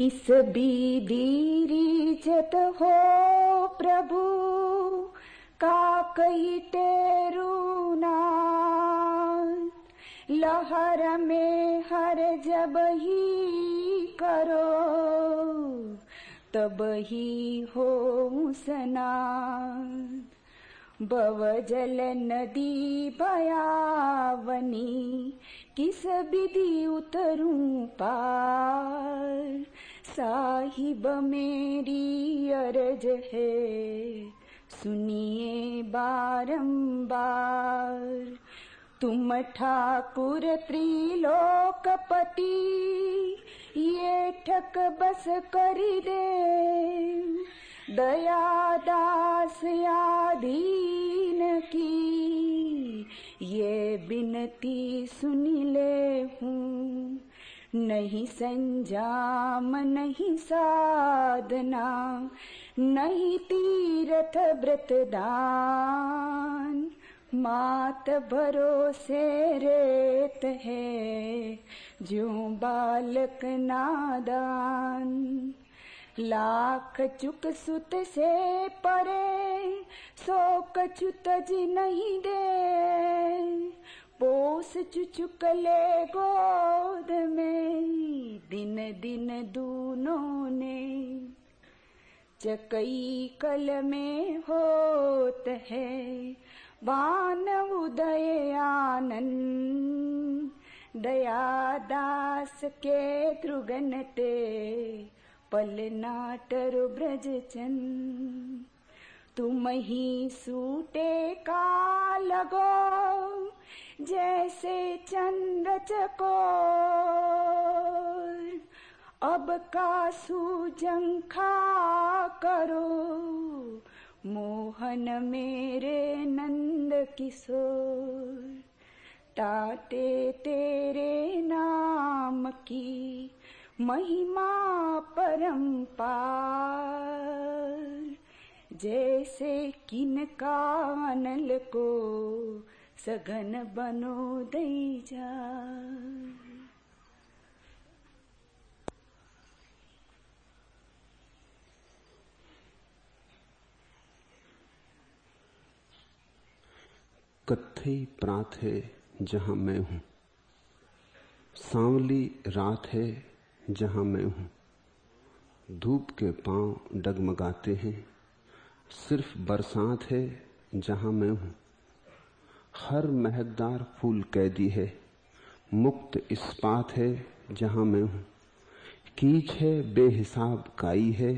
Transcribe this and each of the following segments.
किस बीदीरी जत हो प्रभु? का कई टेरूना लहर में हर जब ही करो, तब ही हो सना बव जल नदी भयावनी, किस विधि उतरूं पार? साहिब मेरी अरज है। सुनिए बारंबार, तुम ठाकुर त्रिलोकपति, ये ठक बस कर दे। दया दास आधीन की, ये बिनती सुन ले हूँ। नहीं संजाम नहीं साधना नहीं तीरथ व्रत दान मात भरोसे रेत है जो बालक नादान। लाख चुक सुत से परे सो कछु तज नहीं दे पोस चुचुक ले गोद में, दिन दिन दूनों ने चकई कल में होत है, बान उदय आनंद। दया दास के द्रुगनते पल नाटर ब्रज तुम ही सूटे का लगो जैसे चंद्र चको अब का सूजंखा करो। मोहन मेरे नंद किशोर। ताते तेरे नाम की महिमा परम्पार जैसे किन कानल को सघन बनो दई जा। कत्थई प्रात है जहाँ मैं हूँ। सांवली रात है जहाँ मैं हूँ। धूप के पाँव डगमगाते हैं। सिर्फ़ बरसात है जहाँ मैं हूँ। हर महकदार फूल कैदी है। मुक्त इस्पात है जहाँ मैं हूँ। कीच है बेहिसाब काई है,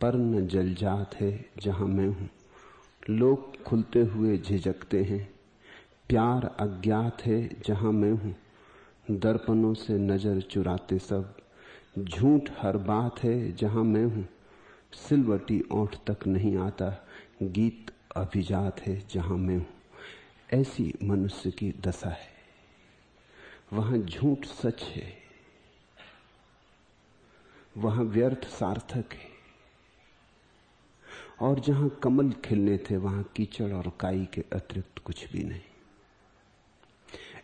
पर न जलजात है जहाँ मैं हूँ। लोग खुलते हुए झिझकते हैं, प्यार अज्ञात है जहाँ मैं हूँ। दर्पणों से नज़र चुराते सब, झूठ हर बात है जहाँ मैं हूँ। सिलवटी ओठ तक नहीं आता, गीत अभिजात है जहाँ मैं हूँ। ऐसी मनुष्य की दशा है। वहाँ झूठ सच है। वहाँ व्यर्थ सार्थक है। और जहाँ कमल खिलने थे, वहाँ कीचड़ और काई के अतिरिक्त कुछ भी नहीं।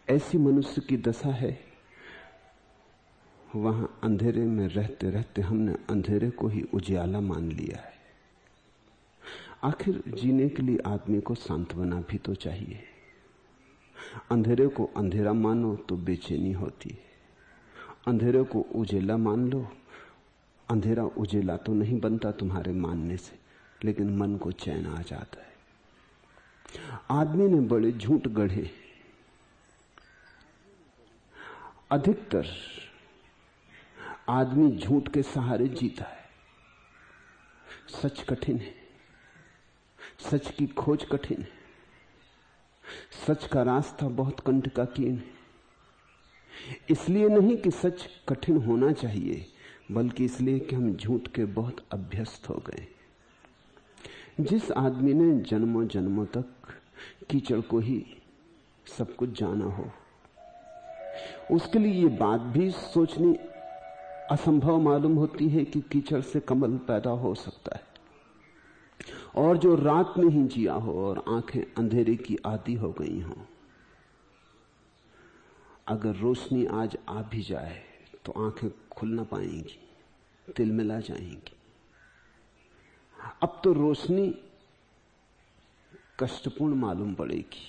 ऐसी मनुष्य की दशा है। वहाँ अंधेरे में रहते रहते हमने अंधेरे को ही उजियाला मान लिया है। आखिर जीने के लिए आदमी को सांत्वना भी तो चाहिए। अंधेरे को अंधेरा मानो तो बेचैनी होती है। अंधेरे को उजेला मान लो। अंधेरा उजेला तो नहीं बनता तुम्हारे मानने से, लेकिन मन को चैन आ जाता है। आदमी ने बड़े झूठ गढ़े। अधिकतर आदमी झूठ के सहारे जीता है। सच कठिन है। सच की खोज कठिन है। सच का रास्ता बहुत कंटकाकीर्ण है। इसलिए नहीं कि सच कठिन होना चाहिए, बल्कि इसलिए कि हम झूठ के बहुत अभ्यस्त हो गए। जिस आदमी ने जन्मों जन्मों तक कीचड़ को ही सब कुछ जाना हो, उसके लिए ये बात भी सोचनी असंभव मालूम होती है कि कीचड़ से कमल पैदा हो सकता है। और जो रात में ही जिया हो और आँखें अंधेरे की आदि हो गई हो। अगर रोशनी आज आ भी जाए तो आँखें खुल ना पाएँगी तिलमिला जाएँगी। अब तो रोशनी कष्टपूर्ण मालूम पड़ेगी।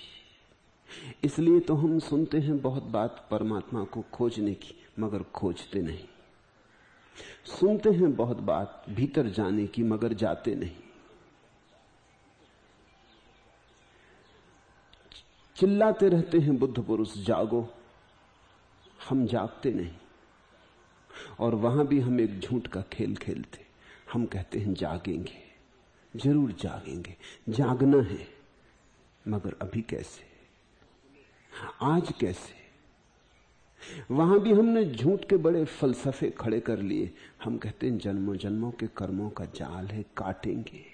इसलिए तो हम सुनते हैं बहुत बात परमात्मा को खोजने की, मगर खोजते नहीं। सुनते हैं बहुत बात, भीतर जाने की, मगर जाते नहीं। चिल्लाते रहते हैं बुद्ध पुरुष, जागो, हम जागते नहीं। और वहाँ भी हम एक झूठ का खेल खेलते। हम कहते हैं, जागेंगे, ज़रूर जागेंगे, जागना है। मगर अभी कैसे? आज कैसे? वहाँ भी हमने झूठ के बड़े फलसफे खड़े कर लिए। हम कहते हैं, जन्मों जन्मों के कर्मों का जाल है, काटेंगे।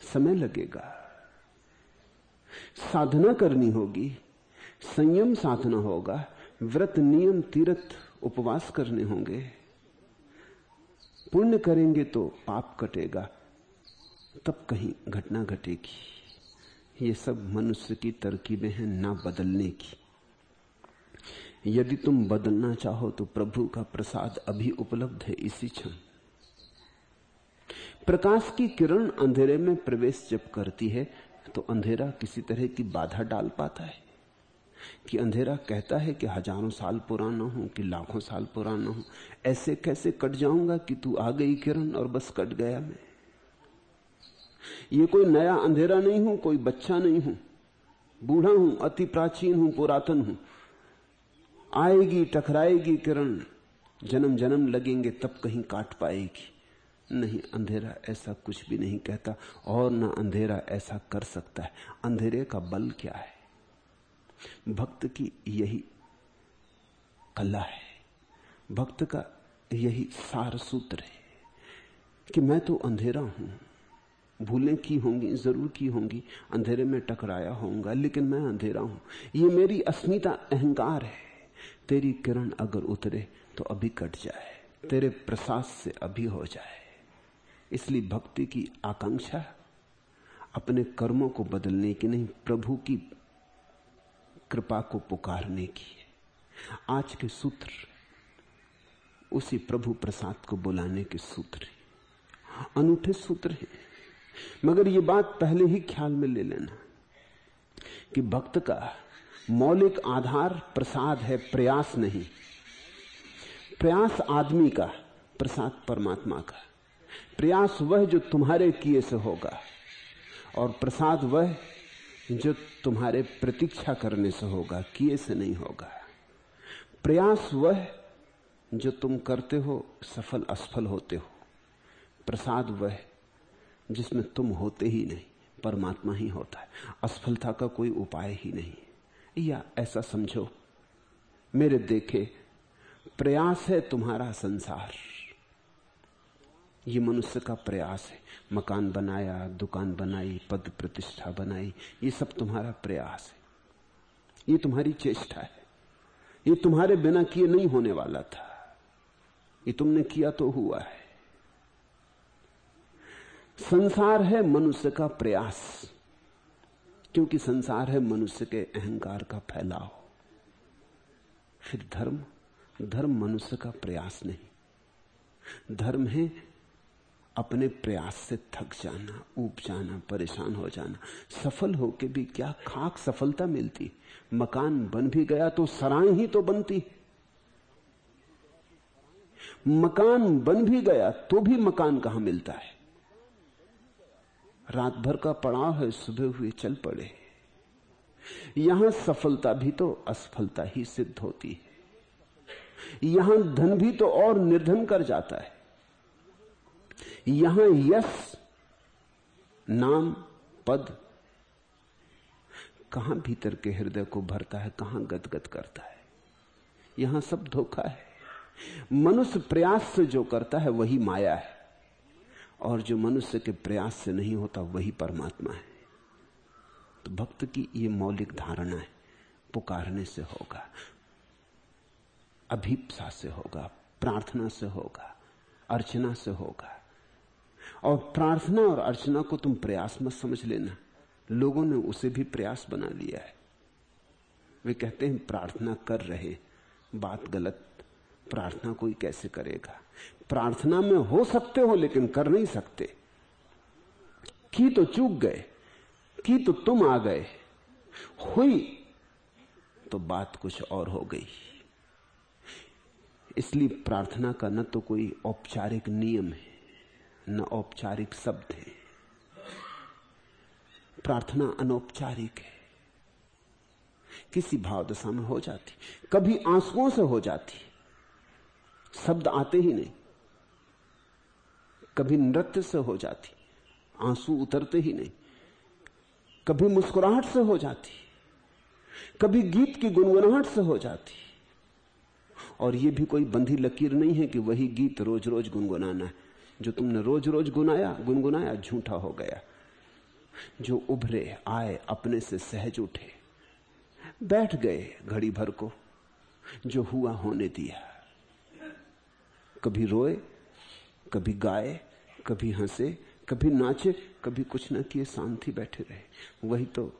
समय लगेगा। साधना करनी होगी। संयम साधना होगा। व्रत नियम तीर्थ उपवास करने होंगे। पुण्य करेंगे तो पाप कटेगा। तब कहीं घटना घटेगी। ये सब मनुष्य की तरकीबें हैं ना बदलने की। यदि तुम बदलना चाहो तो प्रभु का प्रसाद अभी उपलब्ध है इसी क्षण। प्रकाश की किरण अंधेरे में प्रवेश जब करती है तो अंधेरा किसी तरह की बाधा डाल पाता है कि अंधेरा कहता है कि हज़ारों साल पुराना हूँ, कि लाखों साल पुराना हूँ। ऐसे कैसे कट जाऊँगा कि तू आ गई किरण और बस कट गया मैं? ये कोई नया अंधेरा नहीं हूँ, कोई बच्चा नहीं हूँ। बूढ़ा हूँ, अति प्राचीन हूँ, पुरातन हूँ। आएगी, टकराएगी किरण। जन्म जन्म लगेंगे, तब कहीं काट पाएगी। नहीं, अंधेरा ऐसा कुछ भी नहीं कहता और ना अंधेरा ऐसा कर सकता है। अंधेरे का बल क्या है? भक्त की यही कला है। भक्त का यही सार सूत्र है कि मैं तो अंधेरा हूँ। भूलें की होंगी, ज़रूर की होंगी, अंधेरे में टकराया होऊँगा, लेकिन मैं अंधेरा हूँ। ये मेरी अस्मिता अहंकार है। तेरी किरण अगर उतरे तो अभी कट जाए, तेरे प्रसाद से अभी हो जाए। इसलिए भक्ति की आकांक्षा, अपने कर्मों को बदलने की नहीं, प्रभु की कृपा को पुकारने की आज के सूत्र, उसी प्रभु प्रसाद को बुलाने के सूत्र अनूठे सूत्र हैं। मगर ये बात पहले ही ख्याल में ले लेना कि भक्त का मौलिक आधार प्रसाद है, प्रयास नहीं। प्रयास आदमी का, प्रसाद परमात्मा का। प्रयास वह जो तुम्हारे किए से होगा, और प्रसाद वह जो तुम्हारे प्रतीक्षा करने से होगा, किए से नहीं होगा। प्रयास वह जो तुम करते हो, सफल असफल होते हो। प्रसाद वह जिसमें तुम होते ही नहीं, परमात्मा ही होता है। असफलता का कोई उपाय ही नहीं। या ऐसा समझो, मेरे देखे, प्रयास है तुम्हारा संसार। ये मनुष्य का प्रयास है। मकान बनाया, दुकान बनाई, पद प्रतिष्ठा बनाई, ये सब तुम्हारा प्रयास है। ये तुम्हारी चेष्टा है। ये तुम्हारे बिना किए नहीं होने वाला था। ये तुमने किया तो हुआ है। संसार है मनुष्य का प्रयास, क्योंकि संसार है मनुष्य के अहंकार का फैलाव। फिर धर्म धर्म मनुष्य का प्रयास नहीं। धर्म है अपने प्रयास से थक जाना, ऊब जाना, परेशान हो जाना। सफल होके भी क्या खाक सफलता मिलती? मकान बन भी गया तो सराय ही तो बनती। मकान बन भी गया तो भी मकान कहाँ मिलता है? रात भर का पड़ाव है, सुबह हुए चल पड़े। यहाँ सफलता भी तो असफलता ही सिद्ध होती है। यहाँ धन भी तो और निर्धन कर जाता है। यहाँ यश नाम पद कहाँ भीतर के हृदय को भरता है, कहाँ गदगद करता है? यहाँ सब धोखा है। मनुष्य प्रयास से जो करता है, वही माया है। और जो मनुष्य के प्रयास से नहीं होता, वही परमात्मा है। तो भक्त की ये मौलिक धारणा है, पुकारने से होगा, अभीपसा से होगा, प्रार्थना से होगा, अर्चना से होगा। और प्रार्थना और अर्चना को तुम प्रयास मत समझ लेना। लोगों ने उसे भी प्रयास बना लिया है। वे कहते हैं, प्रार्थना कर रहे, बात गलत, प्रार्थना कोई कैसे करेगा? प्रार्थना में हो सकते हो, लेकिन कर नहीं सकते। की तो चूक गए, की तो तुम आ गए। हुई तो बात कुछ और हो गई। इसलिए प्रार्थना का न तो कोई औपचारिक नियम है। न औपचारिक शब्द है। प्रार्थना अनौपचारिक है। किसी भाव दशा में हो जाती, कभी आंसुओं से हो जाती, शब्द आते ही नहीं। कभी नृत्य से हो जाती, आँसू उतरते ही नहीं। कभी मुस्कुराहट से हो जाती, कभी गीत की गुनगुनाहट से हो जाती। और यह भी कोई बंधी लकीर नहीं है कि वही गीत रोज रोज गुनगुनाना है। जो तुमने रोज रोज गुनाया, गुनगुनाया, झूठा हो गया। जो उभरे, आए, अपने से सहज उठे। बैठ गए घड़ी भर को, जो हुआ होने दिया। कभी रोए, कभी गाए, कभी हंसे, कभी नाचे, कभी कुछ न किए, शांति बैठे रहे। वही तो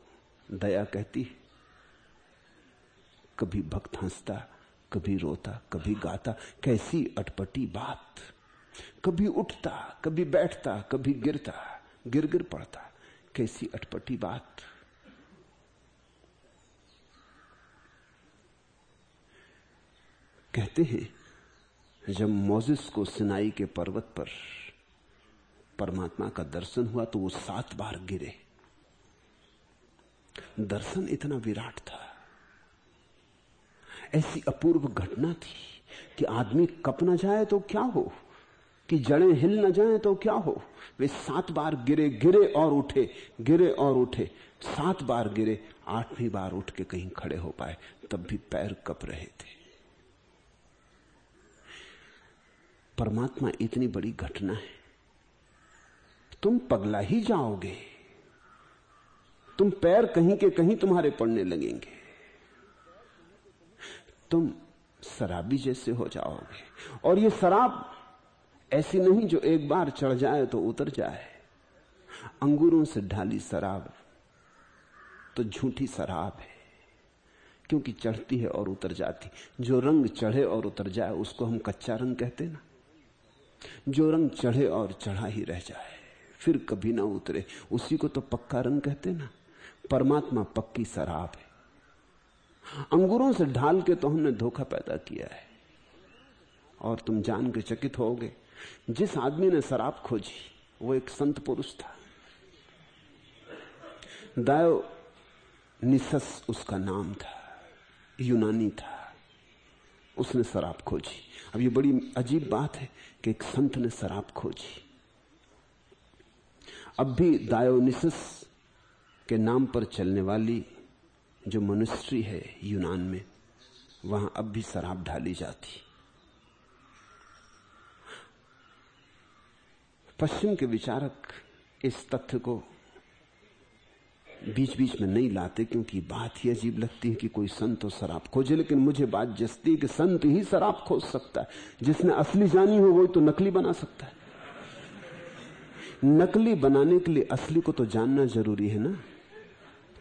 दया कहती कभी भक्त हंसता, कभी रोता, कभी गाता, कैसी अटपटी बात। कभी उठता, कभी बैठता, कभी गिरता गिर गिर पड़ता। कैसी अटपटी बात। कहते हैं, जब मोजिस को सिनाई के पर्वत पर परमात्मा का दर्शन हुआ तो वो सात बार गिरे। दर्शन इतना विराट था। ऐसी अपूर्व घटना थी कि आदमी कप ना जाए तो क्या हो? कि जड़ें हिल न जाए तो क्या हो? वे सात बार गिरे गिरे और उठे, गिरे और उठे। सात बार गिरे, आठवीं बार उठ के कहीं खड़े हो पाए, तब भी पैर कप रहे थे। परमात्मा इतनी बड़ी घटना है। तुम पगला ही जाओगे। तुम पैर कहीं के कहीं तुम्हारे पड़ने लगेंगे। तुम शराबी जैसे हो जाओगे। और ये शराब ऐसी नहीं जो एक बार चढ़ जाए तो उतर जाए। अंगूरों से ढाली शराब तो झूठी शराब है, क्योंकि चढ़ती है और उतर जाती। जो रंग चढ़े और उतर जाए, उसको हम कच्चा रंग कहते ना। जो रंग चढ़े और चढ़ा ही रह जाए, फिर कभी ना उतरे। उसी को तो पक्का रंग कहते ना। परमात्मा पक्की शराब है। अंगूरों से ढाल के तो हमने धोखा पैदा किया है। और तुम जान के चकित होगे। जिस आदमी ने शराब खोजी, वो एक संत पुरुष था। दायो निसस उसका नाम था, यूनानी था। उसने शराब खोजी। अब ये बड़ी अजीब बात है कि एक संत ने शराब खोजी। अब भी दायोनिसस के नाम पर चलने वाली जो मनुष्य है यूनान में, वहाँ अब भी शराब ढाली जाती। पश्चिम के विचारक इस तथ्य को बीच बीच में नहीं लाते क्योंकि बात ही अजीब लगती है कि कोई संत तो शराब खोजे, लेकिन मुझे बात जसती है कि संत ही शराब खोज सकता है। जिसने असली जानी हो, वही तो नकली बना सकता है। नकली बनाने के लिए असली को तो जानना ज़रूरी है ना?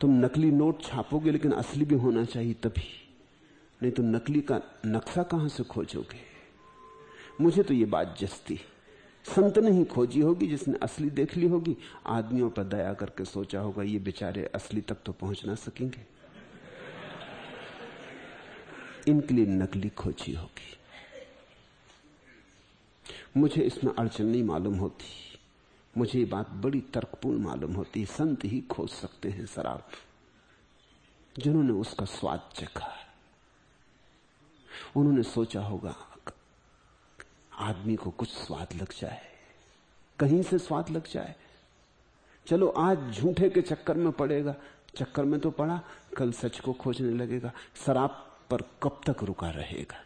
तुम नकली नोट छापोगे, लेकिन असली भी होना चाहिए तभी। नहीं तो नकली का नक्शा कहाँ से खोजोगे? मुझे तो ये बात जस्ती संत ने ही खोजी होगी, जिसने असली देख ली होगी। आदमियों पर दया करके सोचा होगा, ये बेचारे असली तक तो पहुँच ना सकेंगे। इनके लिए नकली खोजी होगी। मुझे इसमें अड़चन नहीं मालूम होती। मुझे ये बात बड़ी तर्कपूर्ण मालूम होती। संत ही खोज सकते हैं शराब, जिन्होंने उसका स्वाद चखा। उन्होंने सोचा होगा आदमी को कुछ स्वाद लग जाए, कहीं से स्वाद लग जाए। चलो आज झूठे के चक्कर में पड़ेगा, चक्कर में तो पड़ा, कल सच को खोजने लगेगा, शराब पर कब तक रुका रहेगा।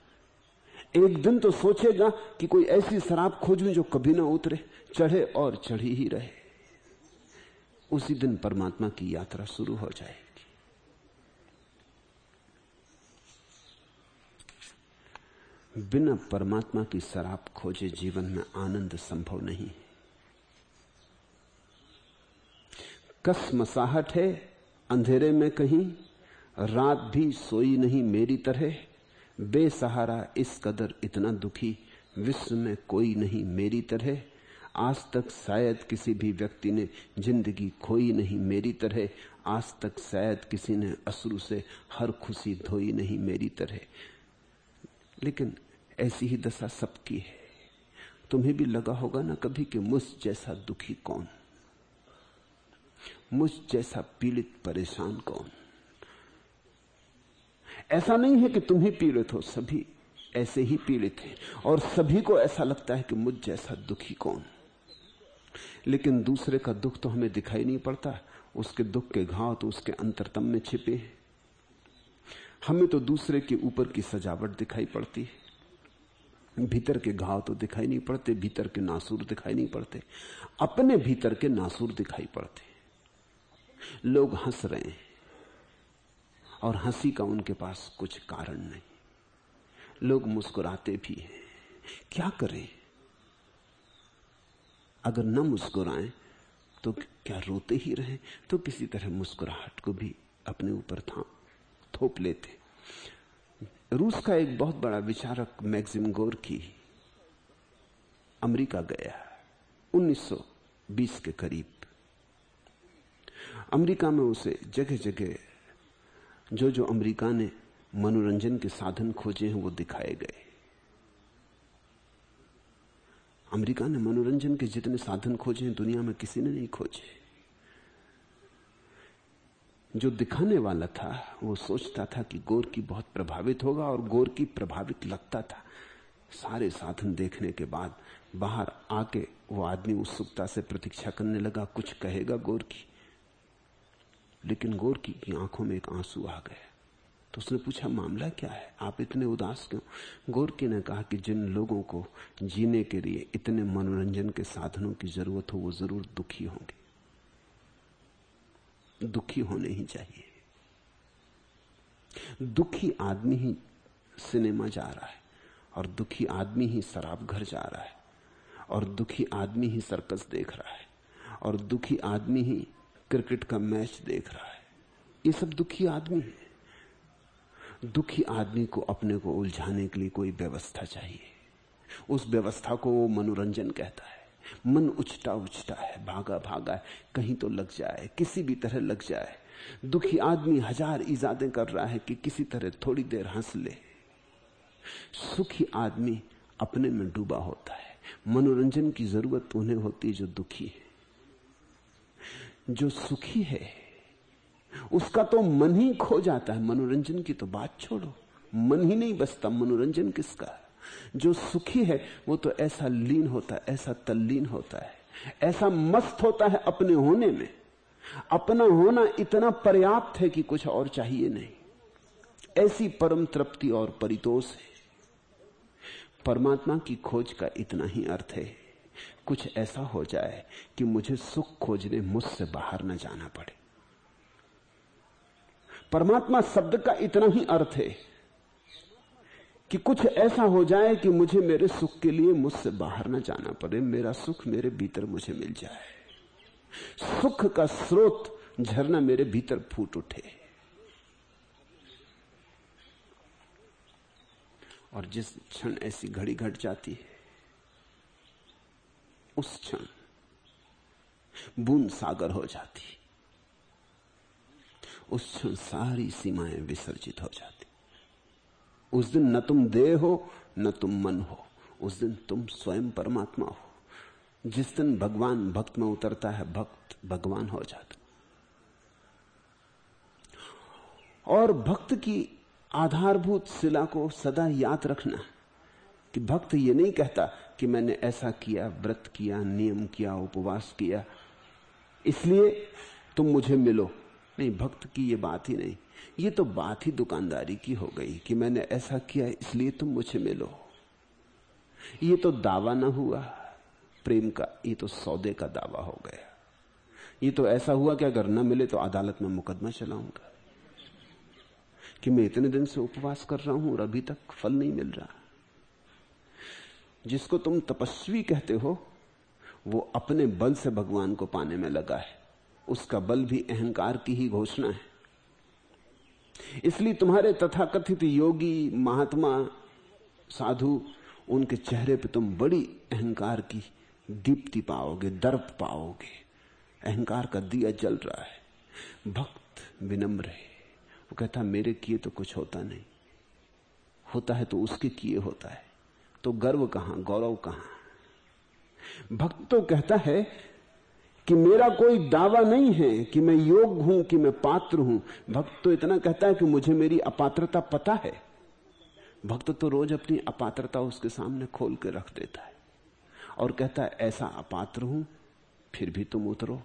एक दिन तो सोचेगा कि कोई ऐसी शराब खोजूं जो कभी ना उतरे, चढ़े और चढ़ी ही रहे। उसी दिन परमात्मा की यात्रा शुरू हो जाएगी बिना परमात्मा की शराब खोजे जीवन में आनंद संभव नहीं कस मसाहट है अंधेरे में कहीं, रात भी सोई नहीं मेरी तरह। बेसहारा इस कदर इतना दुखी, विश्व में कोई नहीं मेरी तरह। आज तक शायद किसी भी व्यक्ति ने ज़िंदगी खोई नहीं मेरी तरह। आज तक शायद किसी ने अश्रु से हर खुशी धोई नहीं मेरी तरह। लेकिन ऐसी ही दशा सबकी है। तुम्हें भी लगा होगा ना कभी कि मुझ जैसा दुखी कौन? मुझ जैसा पीड़ित परेशान कौन? ऐसा नहीं है कि तुम ही पीड़ित हो, सभी ऐसे ही पीड़ित हैं और सभी को ऐसा लगता है कि मुझ जैसा दुखी कौन? लेकिन दूसरे का दुख तो हमें दिखाई नहीं पड़ता, उसके दुख के घाव तो उसके अंतरतम में छिपे हैं। हमें तो दूसरे के ऊपर की सजावट दिखाई पड़ती है। भीतर के घाव तो दिखाई नहीं पड़ते, भीतर के नासूर दिखाई नहीं पड़ते, अपने भीतर के नासूर दिखाई पड़ते। लोग हंस रहे हैं और हँसी का उनके पास कुछ कारण नहीं। लोग मुस्कुराते भी हैं। क्या करें? अगर न मुस्कुराएँ तो क्या रोते ही रहे? तो किसी तरह मुस्कुराहट को भी अपने ऊपर था थोप लेते। रूस का एक बहुत बड़ा विचारक मैक्सिम गोर की अमेरिका गया 1920 के करीब। अमेरिका में उसे जगह जगह जो जो अमेरिका ने मनोरंजन के साधन खोजे हैं वो दिखाए गए। अमेरिका ने मनोरंजन के जितने साधन खोजे हैं दुनिया में किसी ने नहीं खोजे। जो दिखाने वाला था, वो सोचता था कि गोर की बहुत प्रभावित होगा और गोर की प्रभावित लगता था। सारे साधन देखने के बाद बाहर आके वो आदमी उत्सुकता से प्रतीक्षा करने लगा, कुछ कहेगा गोर की। लेकिन गोर की आँखों में एक आँसू आ गया तो उसने पूछा, मामला क्या है? आप इतने उदास क्यों? गोरकी ने कहा कि जिन लोगों को जीने के लिए इतने मनोरंजन के साधनों की ज़रूरत हो, वो ज़रूर दुखी होंगे। दुखी होने ही चाहिए। दुखी आदमी ही सिनेमा जा रहा है और दुखी आदमी ही शराब घर जा रहा है और दुखी आदमी ही सर्कस देख रहा है और दुखी आदमी ही क्रिकेट का मैच देख रहा है। ये सब दुखी आदमी है। दुखी आदमी को अपने को उलझाने के लिए कोई व्यवस्था चाहिए। उस व्यवस्था को वो मनोरंजन कहता है। मन उछटा उछटा है, भागा भागा है, कहीं तो लग जाए, किसी भी तरह लग जाए। दुखी आदमी हज़ार इजादे कर रहा है कि किसी तरह थोड़ी देर हंस ले। सुखी आदमी अपने में डूबा होता है। मनोरंजन की ज़रूरत उन्हें होती है जो दुखी है। जो सुखी है, उसका तो मन ही खो जाता है। मनोरंजन की तो बात छोड़ो। मन ही नहीं बसता। मनोरंजन किसका? जो सुखी है, वो तो ऐसा लीन होता है, ऐसा तल्लीन होता है। ऐसा मस्त होता है अपने होने में। अपना होना इतना पर्याप्त है कि कुछ और चाहिए नहीं। ऐसी परम तृप्ति और परितोष है। परमात्मा की खोज का इतना ही अर्थ है। कुछ ऐसा हो जाए कि मुझे सुख खोजने मुझसे बाहर न जाना पड़े। परमात्मा शब्द का इतना ही अर्थ है कि कुछ ऐसा हो जाए कि मुझे मेरे सुख के लिए मुझसे बाहर ना जाना पड़े। मेरा सुख मेरे भीतर मुझे मिल जाए। सुख का स्रोत झरना मेरे भीतर फूट उठे। और जिस क्षण ऐसी घड़ी घट जाती है, उस क्षण बूंद सागर हो जाती। उस क्षण सारी सीमाएँ विसर्जित हो जाती। उस दिन न तुम देह हो, न तुम मन हो। उस दिन तुम स्वयं परमात्मा हो। जिस दिन भगवान भक्त में उतरता है, भक्त भगवान हो जाता। और भक्त की आधारभूत शिला को सदा याद रखना कि भक्त ये नहीं कहता कि मैंने ऐसा किया, व्रत किया, नियम किया, उपवास किया। इसलिए तुम मुझे मिलो। नहीं, भक्त की ये बात ही नहीं। ये तो बात ही दुकानदारी की हो गई कि मैंने ऐसा किया, इसलिए तुम मुझे मिलो। ये तो दावा ना हुआ। प्रेम का, ये तो सौदे का दावा हो गया। ये तो ऐसा हुआ कि अगर न मिले तो अदालत में मुकदमा चलाऊँगा। कि मैं इतने दिन से उपवास कर रहा हूँ और अभी तक फल नहीं मिल रहा। जिसको तुम तपस्वी कहते हो, वो अपने बल से भगवान को पाने में लगा है। उसका बल भी अहंकार की ही घोषणा है। इसलिए तुम्हारे तथाकथित योगी महात्मा साधु, उनके चेहरे पे तुम बड़ी अहंकार की दीप्ति पाओगे, दर्प पाओगे। अहंकार का दिया जल रहा है। भक्त विनम्र है। वो कहता, मेरे किए तो कुछ होता नहीं। होता है तो उसके किए होता है। तो गर्व कहाँ, गौरव कहाँ? भक्त तो कहता है कि मेरा कोई दावा नहीं है कि मैं योग हूँ, कि मैं पात्र हूँ। भक्त तो इतना कहता है कि मुझे मेरी अपात्रता पता है। भक्त तो रोज अपनी अपात्रता उसके सामने खोल के रख देता है और कहता है, ऐसा अपात्र हूँ, फिर भी तुम उतरो।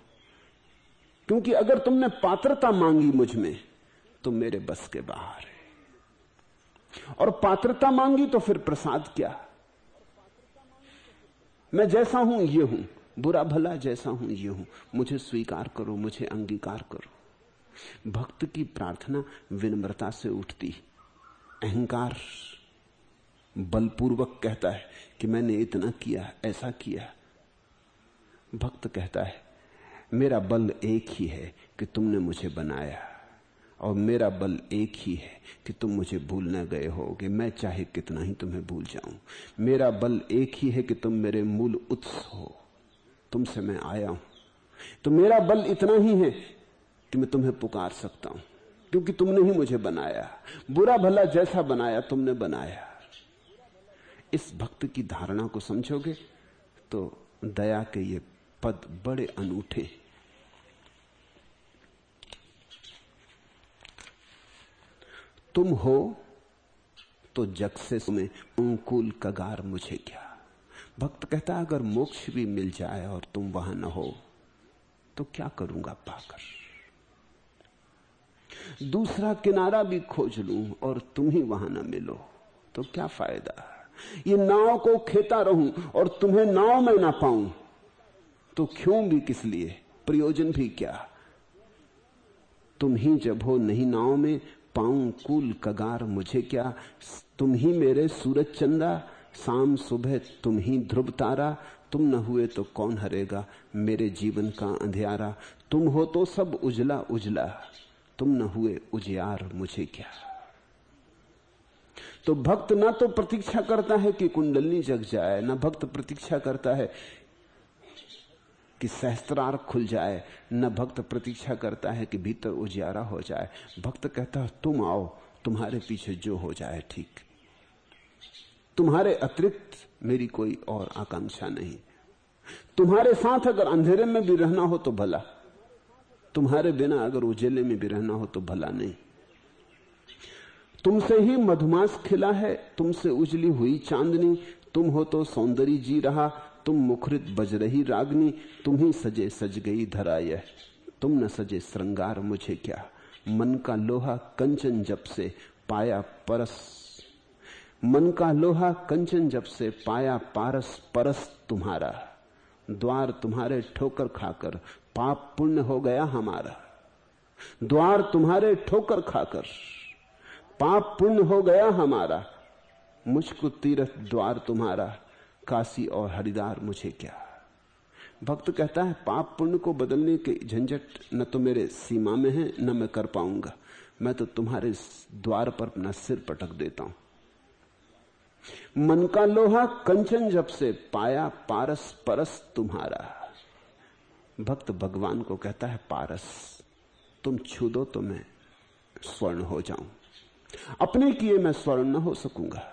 क्योंकि अगर तुमने पात्रता मांगी मुझमें तो मेरे बस के बाहर है। और पात्रता मांगी तो फिर प्रसाद क्या? मैं जैसा हूँ, ये हूँ। बुरा भला जैसा हूँ, ये हूँ। मुझे स्वीकार करो, मुझे अंगीकार करो। भक्त की प्रार्थना विनम्रता से उठती। अहंकार बलपूर्वक कहता है कि मैंने इतना किया, ऐसा किया। भक्त कहता है, मेरा बल एक ही है कि तुमने मुझे बनाया, और मेरा बल एक ही है कि तुम मुझे भूल न गए हो कि मैं चाहे कितना ही तुम्हें भूल जाऊँ, मेरा बल एक ही है कि तुम मेरे मूल उत्स हो। तुमसे मैं आया हूँ। तो मेरा बल इतना ही है कि मैं तुम्हें पुकार सकता हूँ, क्योंकि तुमने ही मुझे बनाया। बुरा भला जैसा बनाया तुमने बनाया। इस भक्त की धारणा को समझोगे तो दया के ये पद बड़े अनूठे तुम हो तो जग से तुम्हें अंकुल कगार मुझे क्या? भक्त कहता अगर मोक्ष भी मिल जाए और तुम वहाँ न हो तो क्या करूँगा पाकर? दूसरा किनारा भी खोज लू और तुम ही वहाँ न मिलो तो क्या फ़ायदा? ये नाव को खेता रहूँ और तुम्हें नाव में ना पाऊँ तो क्यों भी किस लिए? प्रयोजन भी क्या? तुम ही जब हो नहीं नाव में, पाऊँ कुल कगार मुझे क्या? तुम ही मेरे सूरज चंदा शाम सुबह तुम ही ध्रुव तारा, तुम न हुए तो कौन हरेगा मेरे जीवन का अंधियारा? तुम हो तो सब उजला उजला, तुम न हुए उजियार मुझे क्या? तो भक्त ना तो प्रतीक्षा करता है कि कुंडलनी जग जाए, ना भक्त प्रतीक्षा करता है कि सहस्त्रार खुल जाए, न भक्त प्रतीक्षा करता है कि भीतर उजियारा हो जाए। भक्त कहता है, तुम आओ, तुम्हारे पीछे जो हो जाए, ठीक। तुम्हारे अतिरिक्त मेरी कोई और आकांक्षा नहीं। तुम्हारे साथ अगर अंधेरे में भी रहना हो तो भला। तुम्हारे बिना अगर उजेले में भी रहना हो तो भला नहीं। तुमसे ही मधुमास खिला है, तुमसे उजली हुई चांदनी। तुम हो तो सौंदर्य जी रहा, तुम मुखरित बज रही रागनी। तुम ही सजे सज गई धरा यह तुम न सजे श्रृंगार मुझे क्या। मन का लोहा कंचन जब से पाया परस मन का लोहा कंचन जब से पाया, पारस परस तुम्हारा। द्वार तुम्हारे ठोकर खाकर, पाप पुण्य हो गया हमारा। द्वार तुम्हारे ठोकर खाकर, पाप पुण्य हो गया हमारा। मुझको तीर्थ द्वार तुम्हारा, काशी और हरिदार मुझे क्या? भक्त कहता है, पाप पुण्य को बदलने के झंझट न तो मेरे सीमा में है, न मैं कर पाऊँगा। मैं तो तुम्हारे द्वार पर अपना सिर पटक देता हूँ। मन का लोहा कंचन जब से पाया, पारस परस तुम्हारा। भक्त भगवान को कहता है, पारस, तुम छू दो तो मैं स्वर्ण हो जाऊँ। अपने किए मैं स्वर्ण न हो सकूँगा।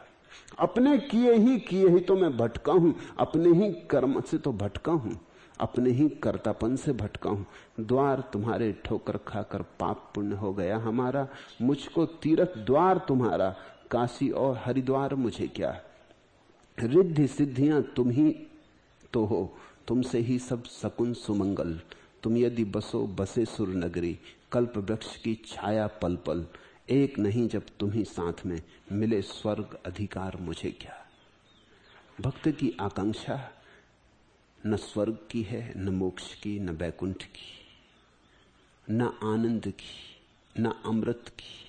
अपने किए ही किए ही तो मैं भटका हूँ। अपने ही कर्म से तो भटका हूँ। अपने ही कर्तापन से भटका हूँ। द्वार तुम्हारे ठोकर खाकर पाप पुण्य हो गया हमारा। मुझको तीरथ द्वार तुम्हारा। काशी और हरिद्वार मुझे क्या? रिद्धि सिद्धियाँ तुम ही तो हो, तुमसे ही सब सकुन सुमंगल। तुम यदि बसो, बसे सुर नगरी, कल्प वृक्ष की छाया पल पल। एक नहीं जब तुम ही साथ में, मिले स्वर्ग अधिकार मुझे क्या? भक्त की आकांक्षा, न स्वर्ग की है, न मोक्ष की, न बैकुंठ की, न आनंद की, न अमृत की।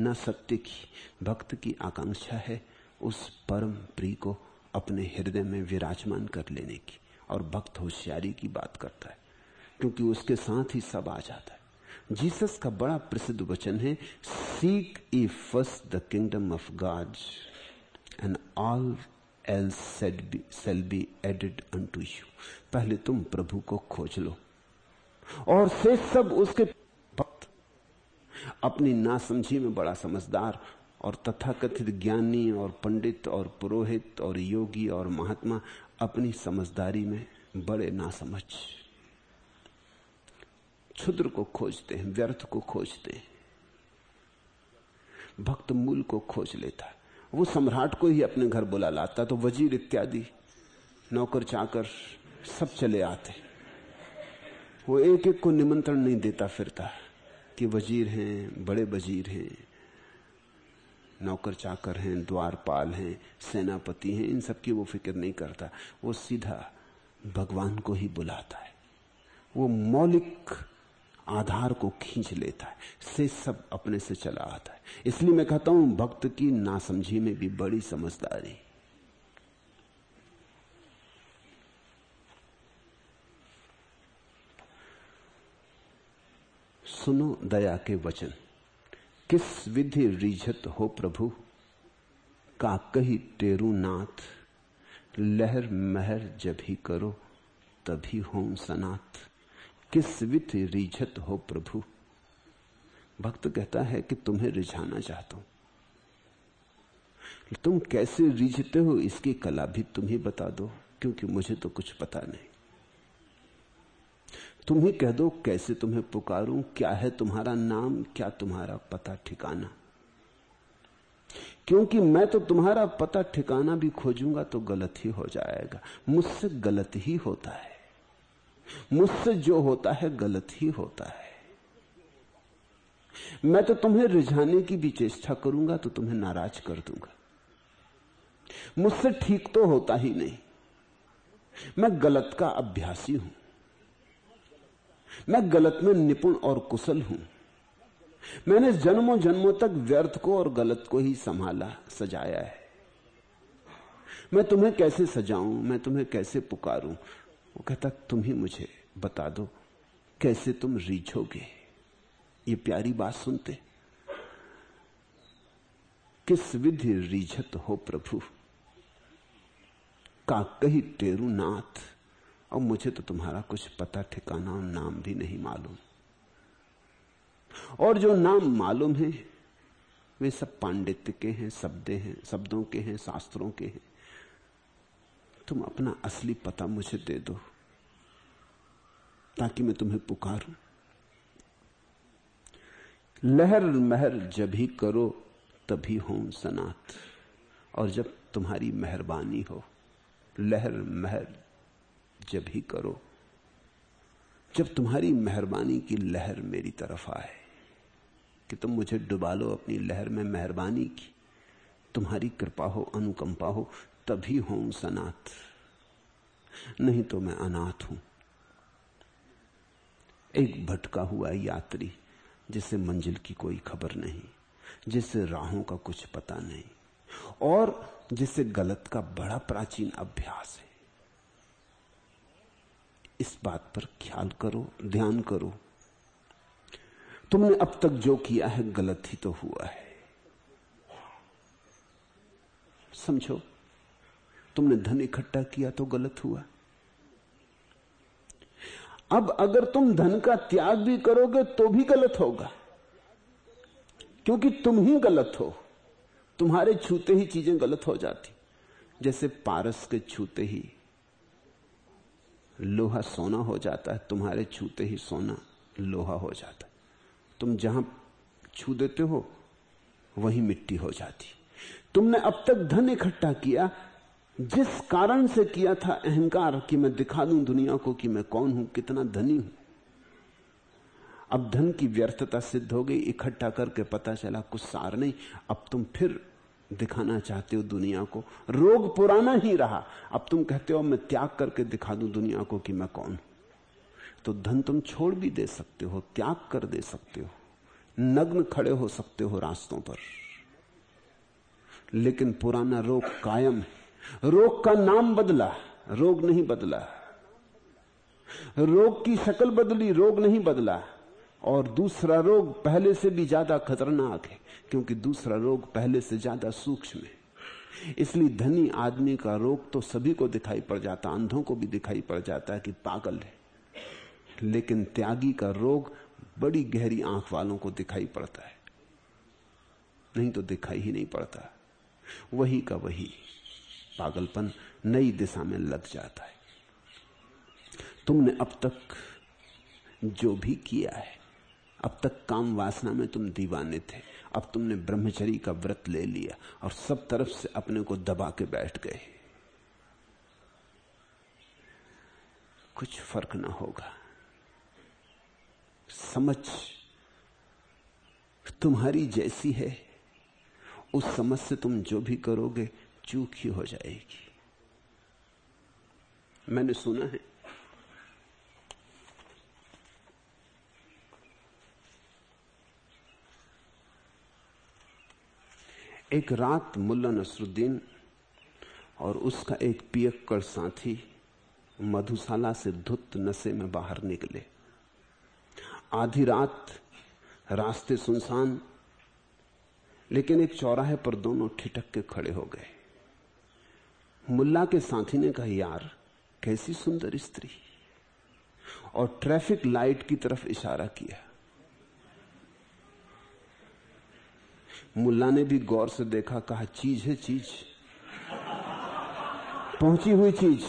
न सत्य की, भक्त की आकांक्षा है उस परम प्रिय को अपने हृदय में विराजमान कर लेने की और भक्त होशियारी की बात करता है, क्योंकि उसके साथ ही सब आ जाता है। जीसस का बड़ा प्रसिद्ध वचन है seek ye first the kingdom of God and all else shall be added to you पहले तुम प्रभु को खोज लो और से सब उसके अपनी नासमझी में बड़ा समझदार और तथाकथित ज्ञानी और पंडित और पुरोहित और योगी और महात्मा अपनी समझदारी में बड़े नासमझ। क्षुद्र को खोजते हैं, व्यर्थ को खोजते हैं। भक्त मूल को खोज लेता है। वो सम्राट को ही अपने घर बुला लाता तो वज़ीर इत्यादि, नौकर चाकर सब चले आते। वो एक एक को निमंत्रण नहीं देता फिरता। कि वज़ीर हैं, बड़े वज़ीर हैं। नौकर चाकर हैं, द्वारपाल हैं, सेनापति हैं, इन सब की वो फ़िक्र नहीं करता। वो सीधा भगवान को ही बुलाता है। वो मौलिक आधार को खींच लेता है, से सब अपने से चला आता है। इसलिए मैं कहता हूँ, भक्त की नासमझी में भी बड़ी समझदारी। सुनो दया के वचन। किस विधि रिझत हो प्रभु? का कही टेरू नाथ? लहर महर जब ही करो, तभी होम सनाथ। किस विधि रिझत हो प्रभु? भक्त कहता है कि तुम्हें रिझाना चाहता हूँ। तुम कैसे रिझते हो, इसकी कला भी तुम ही बता दो, क्योंकि मुझे तो कुछ पता नहीं। तुम ही कह दो, कैसे तुम्हें पुकारूं, क्या है तुम्हारा नाम, क्या तुम्हारा पता ठिकाना? क्योंकि मैं तो तुम्हारा पता ठिकाना भी खोजूँगा तो गलत ही हो जाएगा। मुझसे गलत ही होता है। मुझसे जो होता है, गलत ही होता है। मैं तो तुम्हें रिझाने की भी चेष्टा करूँगा तो तुम्हें नाराज़ कर दूँगा। मुझसे ठीक तो होता ही नहीं। मैं गलत का अभ्यासी हूँ। मैं गलत में निपुण और कुशल हूँ। मैंने जन्मों जन्मों तक व्यर्थ को और गलत को ही संभाला, सजाया है। मैं तुम्हें कैसे सजाऊं? मैं तुम्हें कैसे पुकारूं? वो कहता, तुम ही मुझे बता दो, कैसे तुम रीझोगे? ये प्यारी बात सुनते। किस विधि रीझत हो प्रभु? का कही टेरू नाथ और मुझे तो तुम्हारा कुछ पता, ठिकाना और नाम भी नहीं मालूम। और जो नाम मालूम है, वे सब पांडित्य के हैं, शब्दे हैं, शब्दों के हैं, शास्त्रों के हैं। तुम अपना असली पता मुझे दे दो, ताकि मैं तुम्हें पुकारूं। लहर महर जब ही करो, तभी हो सनात। और जब तुम्हारी मेहरबानी हो, लहर महर जब ही करो, जब तुम्हारी मेहरबानी की लहर मेरी तरफ़ आए, कि तुम मुझे डुबा लो अपनी लहर में मेहरबानी की, तुम्हारी कृपा हो, अनुकंपा हो, तभी हो सनात। नहीं तो मैं अनाथ हूँ। एक भटका हुआ यात्री, जिसे मंजिल की कोई खबर नहीं, जिसे राहों का कुछ पता नहीं, और जिसे गलत का बड़ा प्राचीन अभ्यास है। इस बात पर ख्याल करो, ध्यान करो। तुमने अब तक जो किया है, गलत ही तो हुआ है। समझो, तुमने धन इकट्ठा किया तो गलत हुआ। अब अगर तुम धन का त्याग भी करोगे तो भी गलत होगा। क्योंकि तुम ही गलत हो। तुम्हारे छूते ही चीज़ें गलत हो जाती। जैसे पारस के छूते ही लोहा सोना हो जाता है, तुम्हारे छूते ही सोना लोहा हो जाता है। तुम जहाँ छू देते हो, वही मिट्टी हो जाती। तुमने अब तक धन इकट्ठा किया, जिस कारण से किया था अहंकार कि मैं दिखा दूँ दुनिया को कि मैं कौन हूँ, कितना धनी हूँ। अब धन की व्यर्थता सिद्ध हो गई, इकट्ठा करके पता चला कुछ सार नहीं। अब तुम फिर दिखाना चाहते हो दुनिया को। रोग पुराना ही रहा। अब तुम कहते हो, मैं त्याग करके दिखा दूँ दुनिया को कि मैं कौन तो धन तुम छोड़ भी दे सकते हो, त्याग कर दे सकते हो, नग्न खड़े हो सकते हो रास्तों पर। लेकिन पुराना रोग कायम है। रोग का नाम बदला, रोग नहीं बदला। रोग की शक्ल बदली, रोग नहीं बदला। और दूसरा रोग पहले से भी ज़्यादा खतरनाक है, क्योंकि दूसरा रोग पहले से ज़्यादा सूक्ष्म है। इसलिए धनी आदमी का रोग तो सभी को दिखाई पड़ जाता अंधों को भी दिखाई पड़ जाता है कि पागल है। लेकिन त्यागी का रोग बड़ी गहरी आँख वालों को दिखाई पड़ता है। नहीं तो दिखाई ही नहीं पड़ता। वही का वही पागलपन नई दिशा में लग जाता है। तुमने अब तक जो भी किया है अब तक काम वासना में तुम दीवाने थे। अब तुमने ब्रह्मचरी का व्रत ले लिया और सब तरफ़ से अपने को दबा के बैठ गए। कुछ फ़र्क ना होगा। समझ तुम्हारी जैसी है। उस समझ से तुम जो भी करोगे, चूक ही हो जाएगी। मैंने सुना है एक रात मुल्ला नसरुद्दीन और उसका एक पियक्कड़ साथी मधुशाला से धुत नशे में बाहर निकले। आधी रात रास्ते सुनसान, लेकिन एक चौराहे पर दोनों ठिठक के खड़े हो गए। मुल्ला के साथी ने कहा, यार, कैसी सुंदर स्त्री। और ट्रैफ़िक लाइट की तरफ़ इशारा किया। मुल्ला ने भी गौर से देखा, कहा, चीज़ है, चीज़। पहुँची हुई चीज़।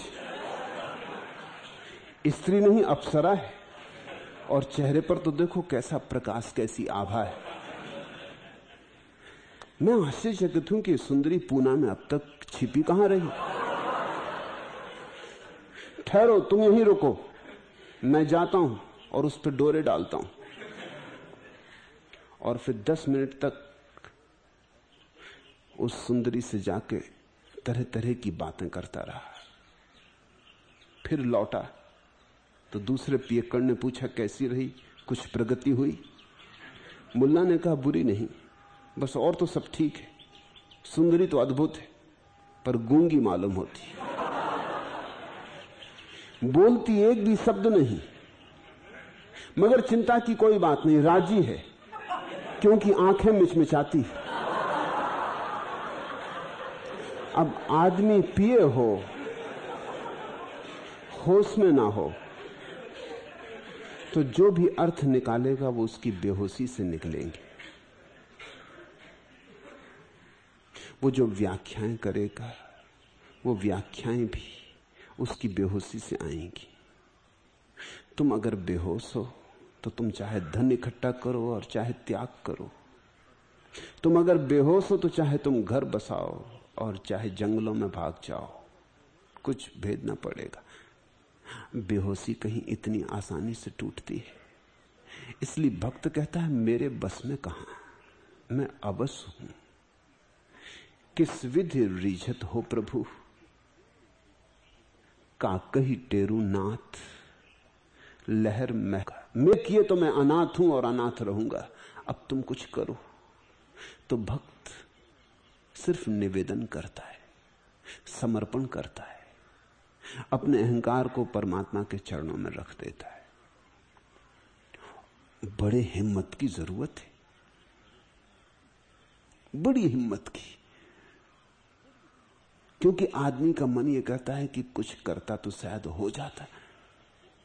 स्त्री नहीं, अप्सरा है। और चेहरे पर तो देखो कैसा प्रकाश, कैसी आभा है। मैं आश्चर्यचकित हूँ कि सुंदरी पूना में अब तक छिपी कहाँ रही। ठहरो, तुम यहीं रुको। मैं जाता हूँ और उस पर डोरे डालता हूँ। और फिर दस मिनट तक उस सुंदरी से जाके तरह तरह की बातें करता रहा। फिर लौटा तो दूसरे पियक्कड़ ने पूछा, कैसी रही? कुछ प्रगति हुई? मुल्ला ने कहा, बुरी नहीं, बस और तो सब ठीक है। सुंदरी तो अद्भुत है, पर गूँगी मालूम होती बोलती एक भी शब्द नहीं, मगर चिंता की कोई बात नहीं, राज़ी है, क्योंकि आँखें मिचमिचाती है। अब आदमी पिए हो, होश में ना हो तो जो भी अर्थ निकालेगा वो उसकी बेहोशी से निकलेंगे। वो जो व्याख्याएँ करेगा, वो व्याख्याएँ भी उसकी बेहोशी से आएँगी। तुम अगर बेहोश हो तो तुम चाहे धन इकट्ठा करो और चाहे त्याग करो। तुम अगर बेहोश हो तो चाहे तुम घर बसाओ। और चाहे जंगलों में भाग जाओ, कुछ भेद ना पड़ेगा। बेहोशी कहीं इतनी आसानी से टूटती है। इसलिए भक्त कहता है, मेरे बस में कहा? मैं अवस हूँ। किस विधि रिझत हो प्रभु? का कही टेरू नाथ, लहर मह मैं किए तो मैं अनाथ हूँ और अनाथ रहूँगा। अब तुम कुछ करो। तो भक्त सिर्फ़ निवेदन करता है, समर्पण करता है, अपने अहंकार को परमात्मा के चरणों में रख देता है। बड़े हिम्मत की ज़रूरत है। बड़ी हिम्मत की। क्योंकि आदमी का मन यह कहता है कि कुछ करता तो शायद हो जाता।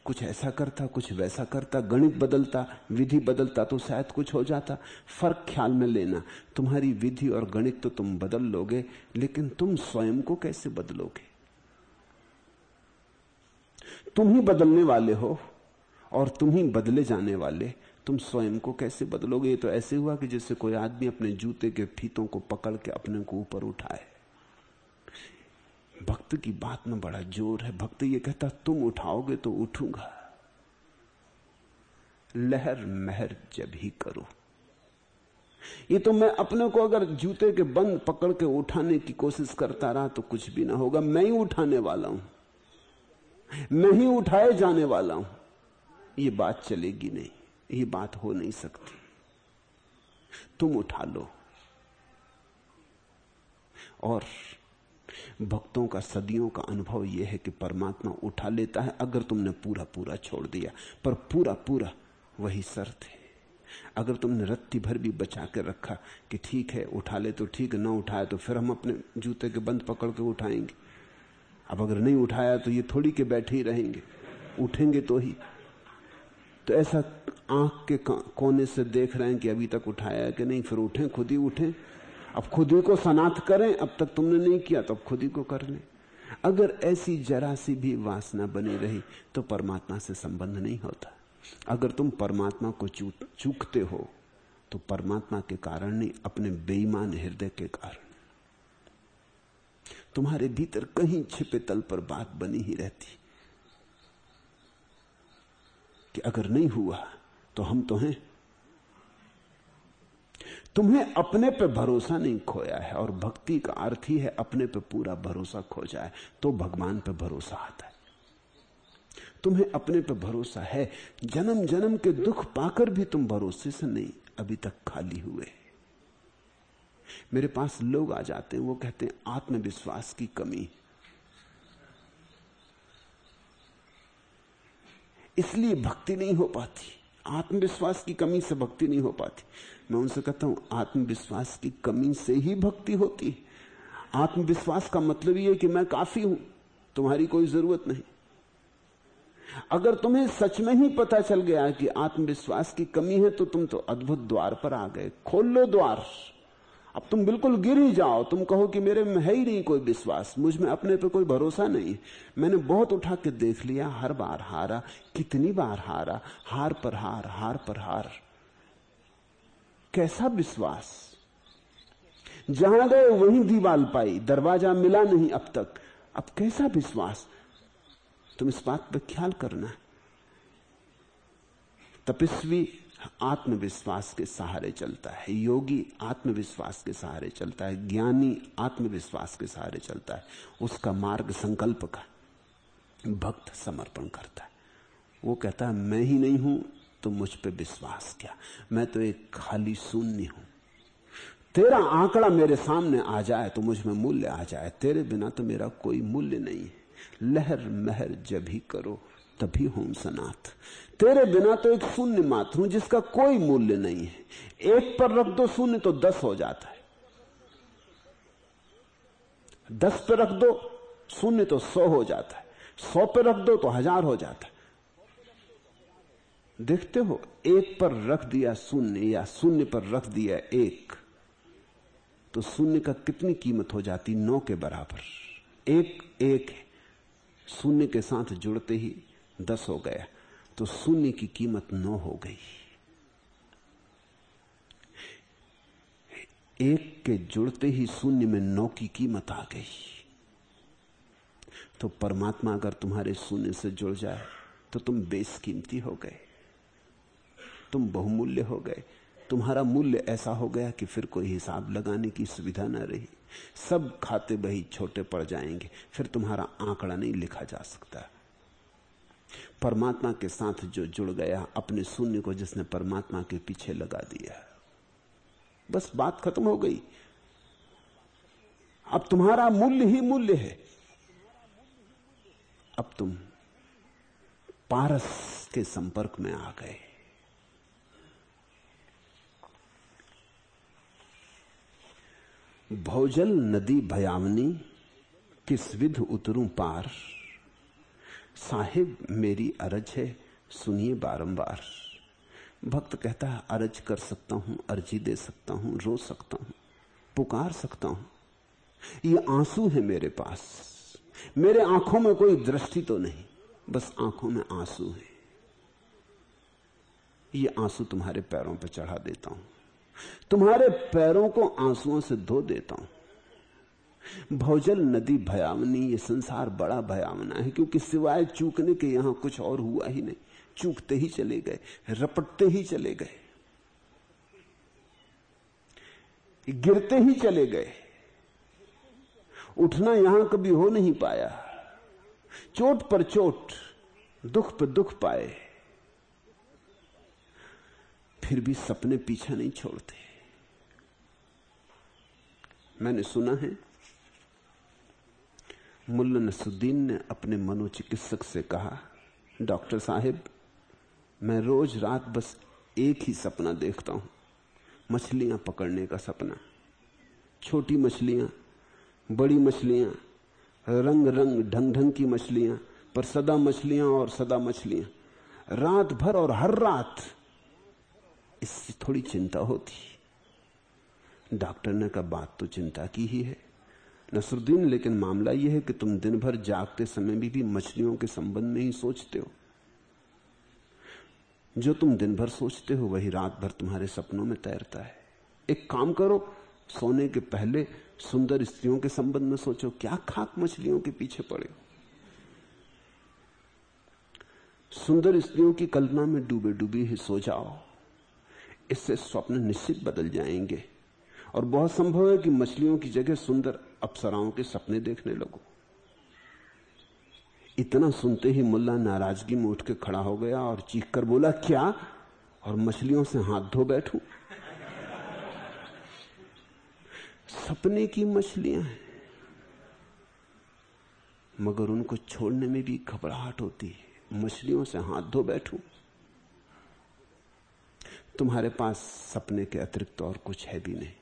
कुछ ऐसा करता, कुछ वैसा करता, गणित बदलता, विधि बदलता तो शायद कुछ हो जाता। फ़र्क ख्याल में लेना, तुम्हारी विधि और गणित तो तुम बदल लोगे, लेकिन तुम स्वयं को कैसे बदलोगे? तुम ही बदलने वाले हो और तुम ही बदले जाने वाले, तुम स्वयं को कैसे बदलोगे? ये तो ऐसे हुआ कि जैसे कोई आदमी अपने जूते के फीतों को पकड़ के अपने को ऊपर उठाए। भक्त की बात में बड़ा ज़ोर है। भक्त ये कहता, तुम उठाओगे तो उठूँगा। लहर महर जब ही करो। ये तो मैं अपने को अगर जूते के बंद पकड़ के उठाने की कोशिश करता रहा तो कुछ भी ना होगा। मैं ही उठाने वाला हूँ। मैं ही उठाए जाने वाला हूँ। ये बात चलेगी नहीं। ये बात हो नहीं सकती। तुम उठा लो। और भक्तों का, सदियों का अनुभव यह है कि परमात्मा उठा लेता है अगर तुमने पूरा पूरा छोड़ दिया। पर पूरा पूरा वही शर्त है। अगर तुमने रत्ती भर भी बचा के रखा कि ठीक है, उठा ले तो ठीक, ना उठाए तो फिर हम अपने जूते के बंद पकड़ के उठाएँगे। अब अगर नहीं उठाया तो ये थोड़ी के बैठे ही रहेंगे। उठेंगे तो ही। तो ऐसा आँख के कोने से देख रहे हैं कि अभी तक उठाया कि नहीं, फिर उठें, खुद ही उठें। अब खुद ही को सनात करें, अब तक तुमने नहीं किया तो अब खुद ही को कर लें। अगर ऐसी जरा सी भी वासना बनी रही तो परमात्मा से संबंध नहीं होता। अगर तुम परमात्मा को चूकते हो तो परमात्मा के कारण नहीं, अपने बेईमान हृदय के कारण। तुम्हारे भीतर कहीं छिपे तल पर बात बनी ही रहती। कि अगर नहीं हुआ तो हम तो हैं। तुम्हें अपने पे भरोसा नहीं खोया है और भक्ति का अर्थ ही है अपने पे पूरा भरोसा खो जाए तो भगवान पे भरोसा आता है। तुम्हें अपने पे भरोसा है जन्म जन्म के दुख पाकर भी तुम भरोसे से नहीं अभी तक खाली हुए। मेरे पास लोग आ जाते हैं, वो कहते हैं, आत्मविश्वास की कमी। इसलिए भक्ति नहीं हो पाती। आत्मविश्वास की कमी से भक्ति नहीं हो पाती। मैं उनसे कहता हूँ, आत्मविश्वास की कमी से ही भक्ति होती है। आत्मविश्वास का मतलब यह कि मैं काफ़ी हूँ, तुम्हारी कोई ज़रूरत नहीं। अगर तुम्हें सच में ही पता चल गया कि आत्मविश्वास की कमी है तो तुम तो अद्भुत द्वार पर आ गए। खोल लो द्वार। अब तुम बिल्कुल गिर ही जाओ। तुम कहो कि मेरे में है ही नहीं कोई विश्वास। मुझमें अपने पे कोई भरोसा नहीं। मैंने बहुत उठा के देख लिया, हर बार हारा, कितनी बार हारा, हार पर हार हार पर हार। कैसा विश्वास? जहाँ गए वहीं दीवाल पाई, दरवाज़ा मिला नहीं अब तक। अब कैसा विश्वास? तुम इस बात पर ख्याल करना। तपस्वी आत्मविश्वास के सहारे चलता है, योगी आत्मविश्वास के सहारे चलता है, ज्ञानी आत्मविश्वास के सहारे चलता है, उसका मार्ग संकल्प का भक्त समर्पण करता है। वो कहता है, मैं ही नहीं हूँ तो मुझ पे विश्वास क्या? मैं तो एक खाली शून्य हूँ। तेरा आंकड़ा मेरे सामने आ जाए तो मुझमें मूल्य आ जाए, तेरे बिना तो मेरा कोई मूल्य नहीं है। लहर महर जब ही करो तभी होम सनाथ तेरे बिना तो एक शून्य मात्र हूँ, जिसका कोई मूल्य नहीं है। एक पर रख दो शून्य तो दस हो जाता है। दस पे रख दो, शून्य तो सौ हो जाता है। सौ पे रख दो तो हज़ार हो जाता है। देखते हो, एक पर रख दिया शून्य या शून्य पर रख दिया एक तो शून्य का कितनी कीमत हो जाती नौ के बराबर? एक एक है। शून्य के साथ जुड़ते ही दस हो गया तो शून्य की कीमत नौ हो गई। एक के जुड़ते ही शून्य में नौ की कीमत आ गई। तो परमात्मा अगर तुम्हारे शून्य से जुड़ जाए तो तुम बेसकीमती हो गए। तुम बहुमूल्य हो गए। तुम्हारा मूल्य ऐसा हो गया कि फिर कोई हिसाब लगाने की सुविधा न रही। सब खाते बही छोटे पड़ जाएँगे, फिर तुम्हारा आंकड़ा नहीं लिखा जा सकता। परमात्मा के साथ जो जुड़ गया, अपने शून्य को जिसने परमात्मा के पीछे लगा दिया बस बात खत्म हो गई। अब तुम्हारा मूल्य ही मूल्य है। अब तुम पारस के संपर्क में आ गए। भोजल नदी भयावनी, किस विध उतरू पार? साहिब, मेरी अरज है, सुनिए बारंबार। भक्त कहता है, अरज कर सकता हूँ, अर्जी दे सकता हूँ, रो सकता हूँ, पुकार सकता हूँ। ये आँसू है मेरे पास। मेरे आँखों में कोई दृष्टि तो नहीं, बस आँखों में आँसू है। ये आँसू तुम्हारे पैरों पर चढ़ा देता हूँ। तुम्हारे पैरों को आंसुओं से धो देता हूँ। भौजल नदी भयावनी, ये संसार बड़ा भयावना है, क्योंकि सिवाय चूकने के यहाँ कुछ और हुआ ही नहीं। चूकते ही चले गए, रपटते ही चले गए, गिरते ही चले गए। उठना यहाँ कभी हो नहीं पाया। चोट पर चोट, दुख पर दुख पाए। फिर भी सपने पीछा नहीं छोड़ते। मैंने सुना है मुल्ला नसुद्दीन ने अपने मनोचिकित्सक से कहा, डॉक्टर साहब, मैं रोज रात बस एक ही सपना देखता हूँ, मछलियाँ पकड़ने का सपना। छोटी मछलियाँ, बड़ी मछलियाँ रंग रंग ढंग ढंग की मछलियाँ, पर सदा मछलियाँ और सदा मछलियाँ। रात भर और हर रात इससे थोड़ी चिंता होती। डॉक्टर ने कहा, बात तो चिंता की ही है। नसरुद्दीन लेकिन मामला यह है कि तुम दिन भर जागते समय भी, भी मछलियों के संबंध में ही सोचते हो। जो तुम दिन भर सोचते हो वही रात भर तुम्हारे सपनों में तैरता है। एक काम करो सोने के पहले सुंदर स्त्रियों के संबंध में सोचो क्या खाक मछलियों के पीछे पड़े सुंदर स्त्रियों की कल्पना में डूबे डूबे ही सो जाओ। इससे स्वप्न निश्चित बदल जाएँगे। और बहुत संभव है कि मछलियों की जगह सुंदर अप्सराओं के सपने देखने लगो। इतना सुनते ही मुल्ला नाराज़गी में उठ के खड़ा हो गया और चीख कर बोला, क्या? और मछलियों से हाथ धो बैठू? सपने की मछलियाँ हैं, मगर उनको छोड़ने में भी घबराहट होती है। मछलियों से हाथ धो बैठू? तुम्हारे पास सपने के अतिरिक्त और कुछ है भी नहीं।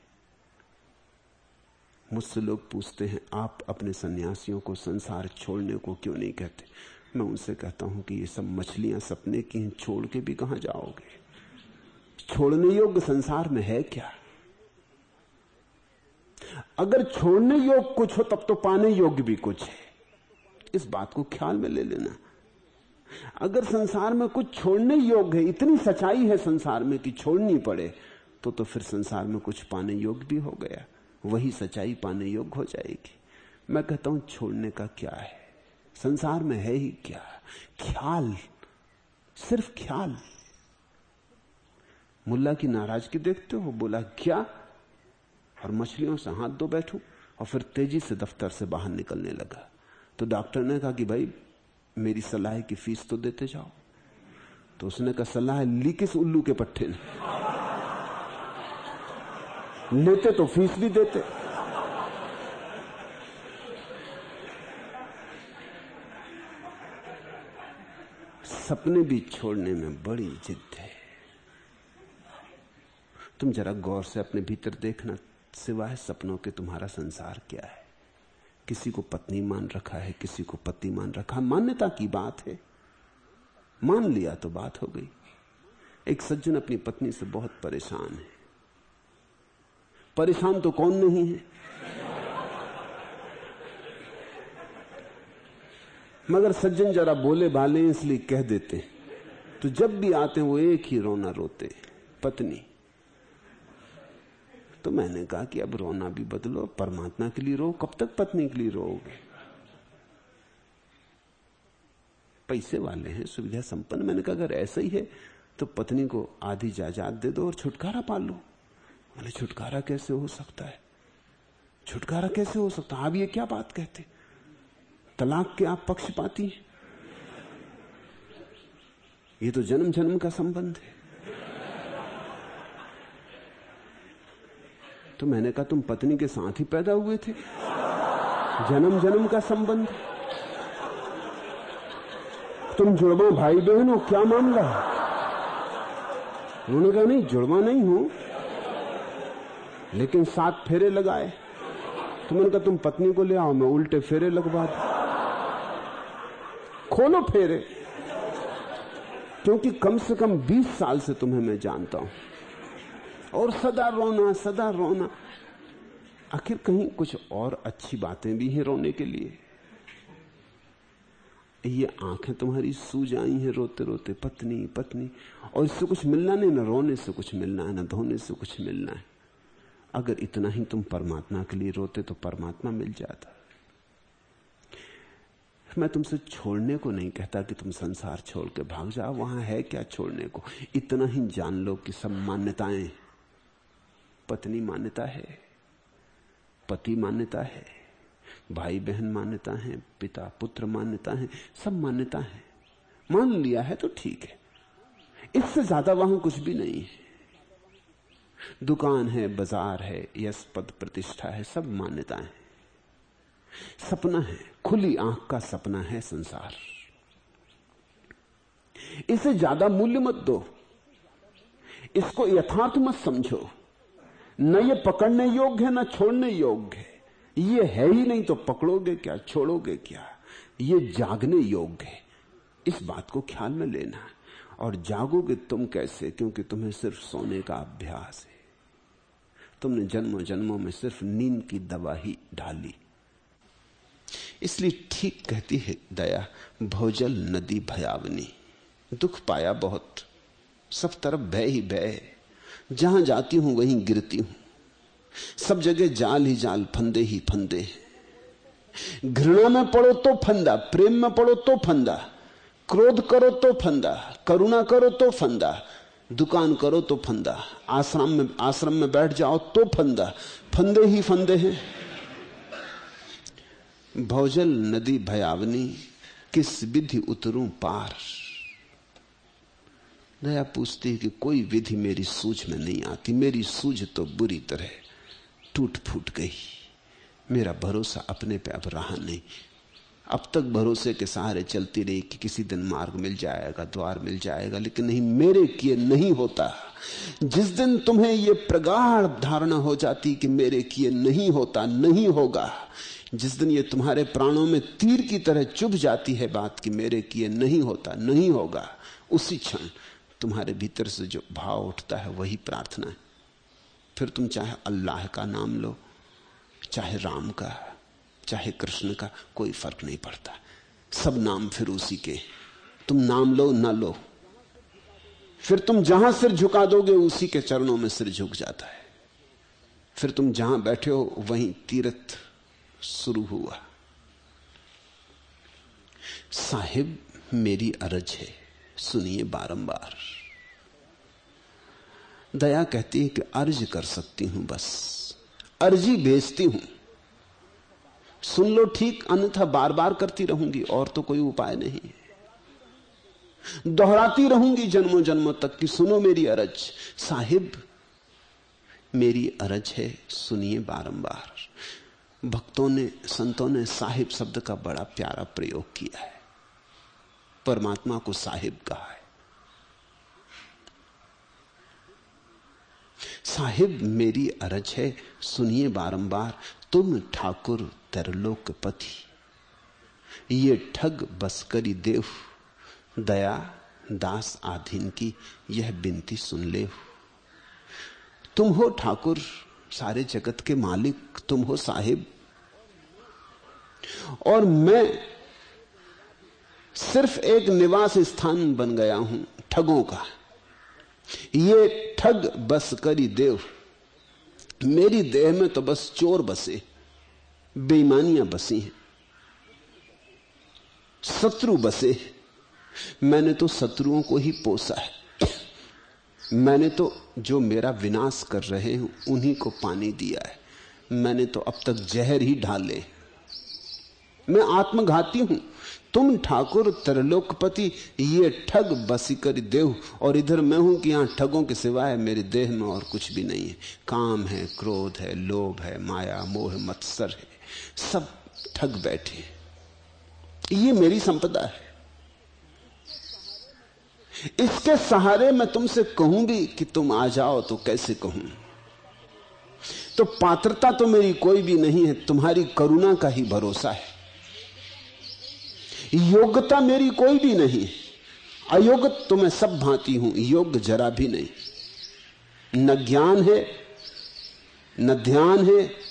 मुझसे लोग पूछते हैं, आप अपने सन्यासियों को संसार छोड़ने को क्यों नहीं कहते? मैं उनसे कहता हूँ कि ये सब मछलियाँ सपने की हैं, छोड़ के भी कहाँ जाओगे? छोड़ने योग्य संसार में है क्या? अगर छोड़ने योग्य कुछ हो, तब तो पाने योग्य भी कुछ है। इस बात को ख्याल में ले लेना। अगर संसार में कुछ छोड़ने योग्य है, इतनी सच्चाई है संसार में कि छोड़नी पड़े तो तो फिर संसार में कुछ पाने योग्य भी हो गया। वही सच्चाई पाने योग्य हो जाएगी। मैं कहता हूँ, छोड़ने का क्या है? संसार में है ही क्या? ख्याल, सिर्फ़ ख्याल। मुल्ला की नाराज़गी देखते हो, बोला, क्या? और मछलियों से हाथ दो बैठू, और फिर तेज़ी से दफ्तर से बाहर निकलने लगा। तो डॉक्टर ने कहा कि, भाई, मेरी सलाह की फ़ीस तो देते जाओ। तो उसने कहा, सलाह ली किस उल्लू के पट्टे ने? लेते तो फ़ीस भी देते। सपने भी छोड़ने में बड़ी जिद है। तुम जरा गौर से अपने भीतर देखना, सिवाय सपनों के तुम्हारा संसार क्या है। किसी को पत्नी मान रखा है, किसी को पति मान रखा। मान्यता की बात है। मान लिया तो बात हो गई। एक सज्जन अपनी पत्नी से बहुत परेशान है। परेशान तो कौन नहीं है? मगर सज्जन जरा बोले भाले, इसलिए कह देते। तो जब भी आते वो एक ही रोना रोते पत्नी। तो मैंने कहा कि अब रोना भी बदलो परमात्मा के लिए रो, कब तक पत्नी के लिए रोगे पैसे वाले हैं, सुविधा संपन्न। मैंने कहा, अगर ऐसा ही है तो पत्नी को आधी जायदाद दे दो और छुटकारा पाल लो। मैंने छुटकारा कैसे हो सकता है? छुटकारा कैसे हो सकता है? आप ये क्या बात कहते तलाक के आप पक्ष पाती हैं? ये तो जन्म जन्म का संबंध है। तो मैंने कहा, तुम पत्नी के साथ ही पैदा हुए थे। जन्म जन्म का संबंध तुम जुड़वा भाई बहन हो, क्या मामला है? उन्होंने कहा, नहीं, जुड़वा नहीं हूँ। लेकिन सात फेरे लगाए। तो मैंने कहा, तुम पत्नी को ले आओ, मैं उल्टे फेरे लगवा दू। खोलो फेरे। क्योंकि कम से कम बीस साल से तुम्हें मैं जानता हूँ। और सदा रोना सदा रोना। आखिर कहीं कुछ और अच्छी बातें भी हैं रोने के लिए। ये आँखें तुम्हारी सूज आई हैं रोते रोते पत्नी पत्नी। और इससे कुछ मिलना नहीं, ना रोने से कुछ मिलना है, ना धोने से कुछ मिलना है। अगर इतना ही तुम परमात्मा के लिए रोते तो परमात्मा मिल जाता। मैं तुमसे छोड़ने को नहीं कहता कि तुम संसार छोड़ के भाग जाओ, वहाँ है क्या छोड़ने को? इतना ही जान लो कि सब मान्यताएँ, पत्नी मान्यता है, पति मान्यता है भाई बहन मान्यता है पिता पुत्र मान्यता है, सब मान्यता है। मान लिया है तो ठीक है। इससे ज़्यादा वहाँ कुछ भी नहीं है। दुकान है, बाज़ार है यश पद प्रतिष्ठा है, सब मान्यताएँ सपना है, खुली आँख का सपना है संसार। इसे ज़्यादा मूल्य मत दो। इसको यथार्थ मत समझो। न ये पकड़ने योग्य है, न छोड़ने योग्य है। ये है ही नहीं तो पकड़ोगे क्या, छोड़ोगे क्या? ये जागने योग्य है। इस बात को ख्याल में लेना। और जागोगे तुम कैसे? क्योंकि तुम्हें सिर्फ़ सोने का अभ्यास है। तुमने जन्मों जन्मों में सिर्फ़ नींद की दवा ही ढाली। इसलिए ठीक कहती है दया, भोजल नदी भयावनी। दुख पाया बहुत, सब तरफ़ भय ही भय जहाँ जाती हूँ वहीं गिरती हूँ। सब जगह जाल ही जाल, फंदे ही फंदे। घृणा में पड़ो तो फंदा, प्रेम में पड़ो तो फंदा। क्रोध करो तो फंदा, करुणा करो तो फंदा। दुकान करो तो फंदा। आश्रम में आश्रम में बैठ जाओ तो फंदा। फंदे ही फंदे हैं। भौजल नदी भयावनी, किस विधि उतरूं पार? दया पूछती है कि कोई विधि मेरी सूझ में नहीं आती। मेरी सूझ तो बुरी तरह टूट फूट गई। मेरा भरोसा अपने पे अब रहा नहीं। अब तक भरोसे के सहारे चलती रही कि किसी दिन मार्ग मिल जाएगा, द्वार मिल जाएगा, लेकिन नहीं, मेरे किए नहीं होता। जिस दिन तुम्हें यह प्रगाढ़ धारणा हो जाती कि मेरे किए नहीं होता, नहीं होगा, जिस दिन ये तुम्हारे प्राणों में तीर की तरह चुभ जाती है बात कि मेरे किए नहीं होता, नहीं होगा, उसी क्षण तुम्हारे भीतर से जो भाव उठता है वही प्रार्थना है। फिर तुम चाहे अल्लाह का नाम लो, चाहे राम का चाहे कृष्ण का कोई फ़र्क नहीं पड़ता। सब नाम फिर उसी के। तुम नाम लो, ना लो। फिर तुम जहाँ सिर झुका दोगे, उसी के चरणों में सिर झुक जाता है। फिर तुम जहाँ बैठे हो, वहीं तीर्थ शुरू हुआ। साहिब, मेरी अरज है। सुनिए बारंबार। दया कहती है कि अर्ज़ कर सकती हूँ बस। अर्जी भेजती हूँ। सुन लो ठीक, अन्यथा बार बार करती रहूँगी, और तो कोई उपाय नहीं। दोहराती रहूँगी जन्मों जन्मों तक कि सुनो मेरी अरज। साहिब, मेरी अरज है, सुनिए बारंबार। भक्तों ने, संतों ने साहिब शब्द का बड़ा प्यारा प्रयोग किया है। परमात्मा को साहिब कहा है। साहिब, मेरी अरज है, सुनिए बारंबार, तुम ठाकुर तरलोकपति ये ठग बसकरी देव। दया, दास आधीन की यह बिनती सुन ले तुम हो ठाकुर, सारे जगत के मालिक, तुम हो साहिब। और मैं सिर्फ़ एक निवास स्थान बन गया हूँ ठगों का। ये ठग बस करी देव। मेरी देह में तो बस चोर बसे। बेईमानियाँ बसी हैं। शत्रु बसे मैंने तो शत्रुओं को ही पोसा है। मैंने तो जो मेरा विनाश कर रहे हैं, उन्हीं को पानी दिया है। मैंने तो अब तक जहर ही ढाले मैं आत्मघाती हूँ। तुम ठाकुर, त्रिलोकपति, ये ठग बसीकर देव, और इधर मैं हूँ कि यहाँ ठगों के सिवाय मेरे देह में और कुछ भी नहीं है। काम है, क्रोध है, लोभ है, माया, मोह, मत्सर है। सब ठग बैठे ये मेरी संपदा है। इसके सहारे मैं तुमसे कहूँ भी कि तुम आ जाओ तो कैसे कहूँ? तो पात्रता तो मेरी कोई भी नहीं है, तुम्हारी करुणा का ही भरोसा है। योग्यता मेरी कोई भी नहीं है। अयोग्य तो मैं सब भांति हूँ योग्य जरा भी नहीं। न ज्ञान है, न ध्यान है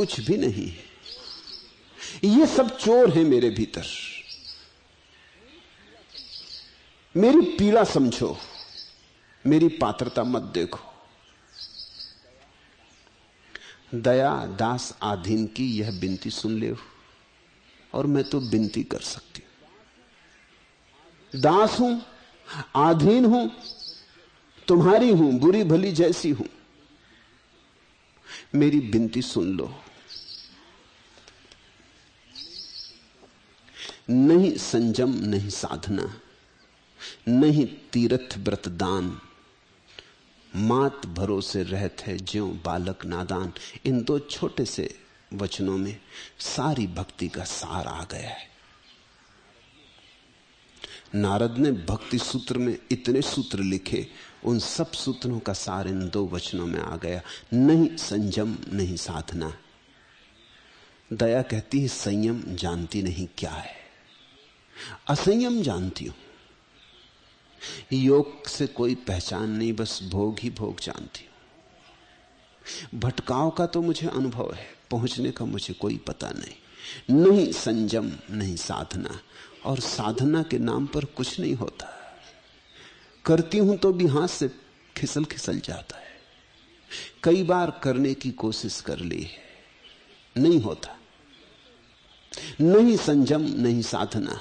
कुछ भी नहीं है। ये सब चोर है मेरे भीतर। मेरी पीड़ा समझो, मेरी पात्रता मत देखो। दया, दास, आधीन की यह बिनती सुन ले और मैं तो बिनती कर सकती हूँ। दास हूँ, आधीन हूँ, तुम्हारी हूँ, बुरी भली जैसी हूँ। मेरी बिनती सुन लो। नहीं संजम, नहीं साधना, नहीं तीर्थ व्रत दान। मात भरोसे रहते ज्यो बालक नादान। इन दो छोटे से वचनों में सारी भक्ति का सार आ गया है। नारद ने भक्ति सूत्र में इतने सूत्र लिखे, उन सब सूत्रों का सार इन दो वचनों में आ गया। नहीं संयम नहीं साधना। दया कहती है, संयम जानती नहीं क्या है। असंयम जानती हूँ। योग से कोई पहचान नहीं, बस भोग ही भोग जानती हूँ। भटकाव का तो मुझे अनुभव है, पहुँचने का मुझे कोई पता नहीं। नहीं संयम, नहीं साधना, और साधना के नाम पर कुछ नहीं होता। करती हूँ तो भी हाथ से खिसल खिसल जाता है। कई बार करने की कोशिश कर ली है, नहीं होता। नहीं संयम, नहीं साधना।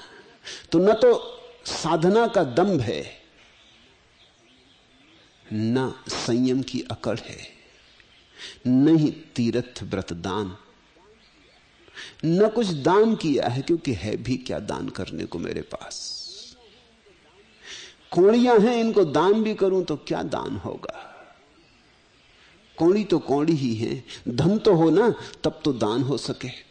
तो न तो साधना का दम्भ है, न संयम की अकड़ है नहीं तीर्थ व्रत दान। न कुछ दान किया है, क्योंकि है भी क्या दान करने को मेरे पास? कौड़ियाँ हैं, इनको दान भी करूँ तो क्या दान होगा? कौड़ी तो कौड़ी ही है, धन तो हो ना, तब तो दान हो सके।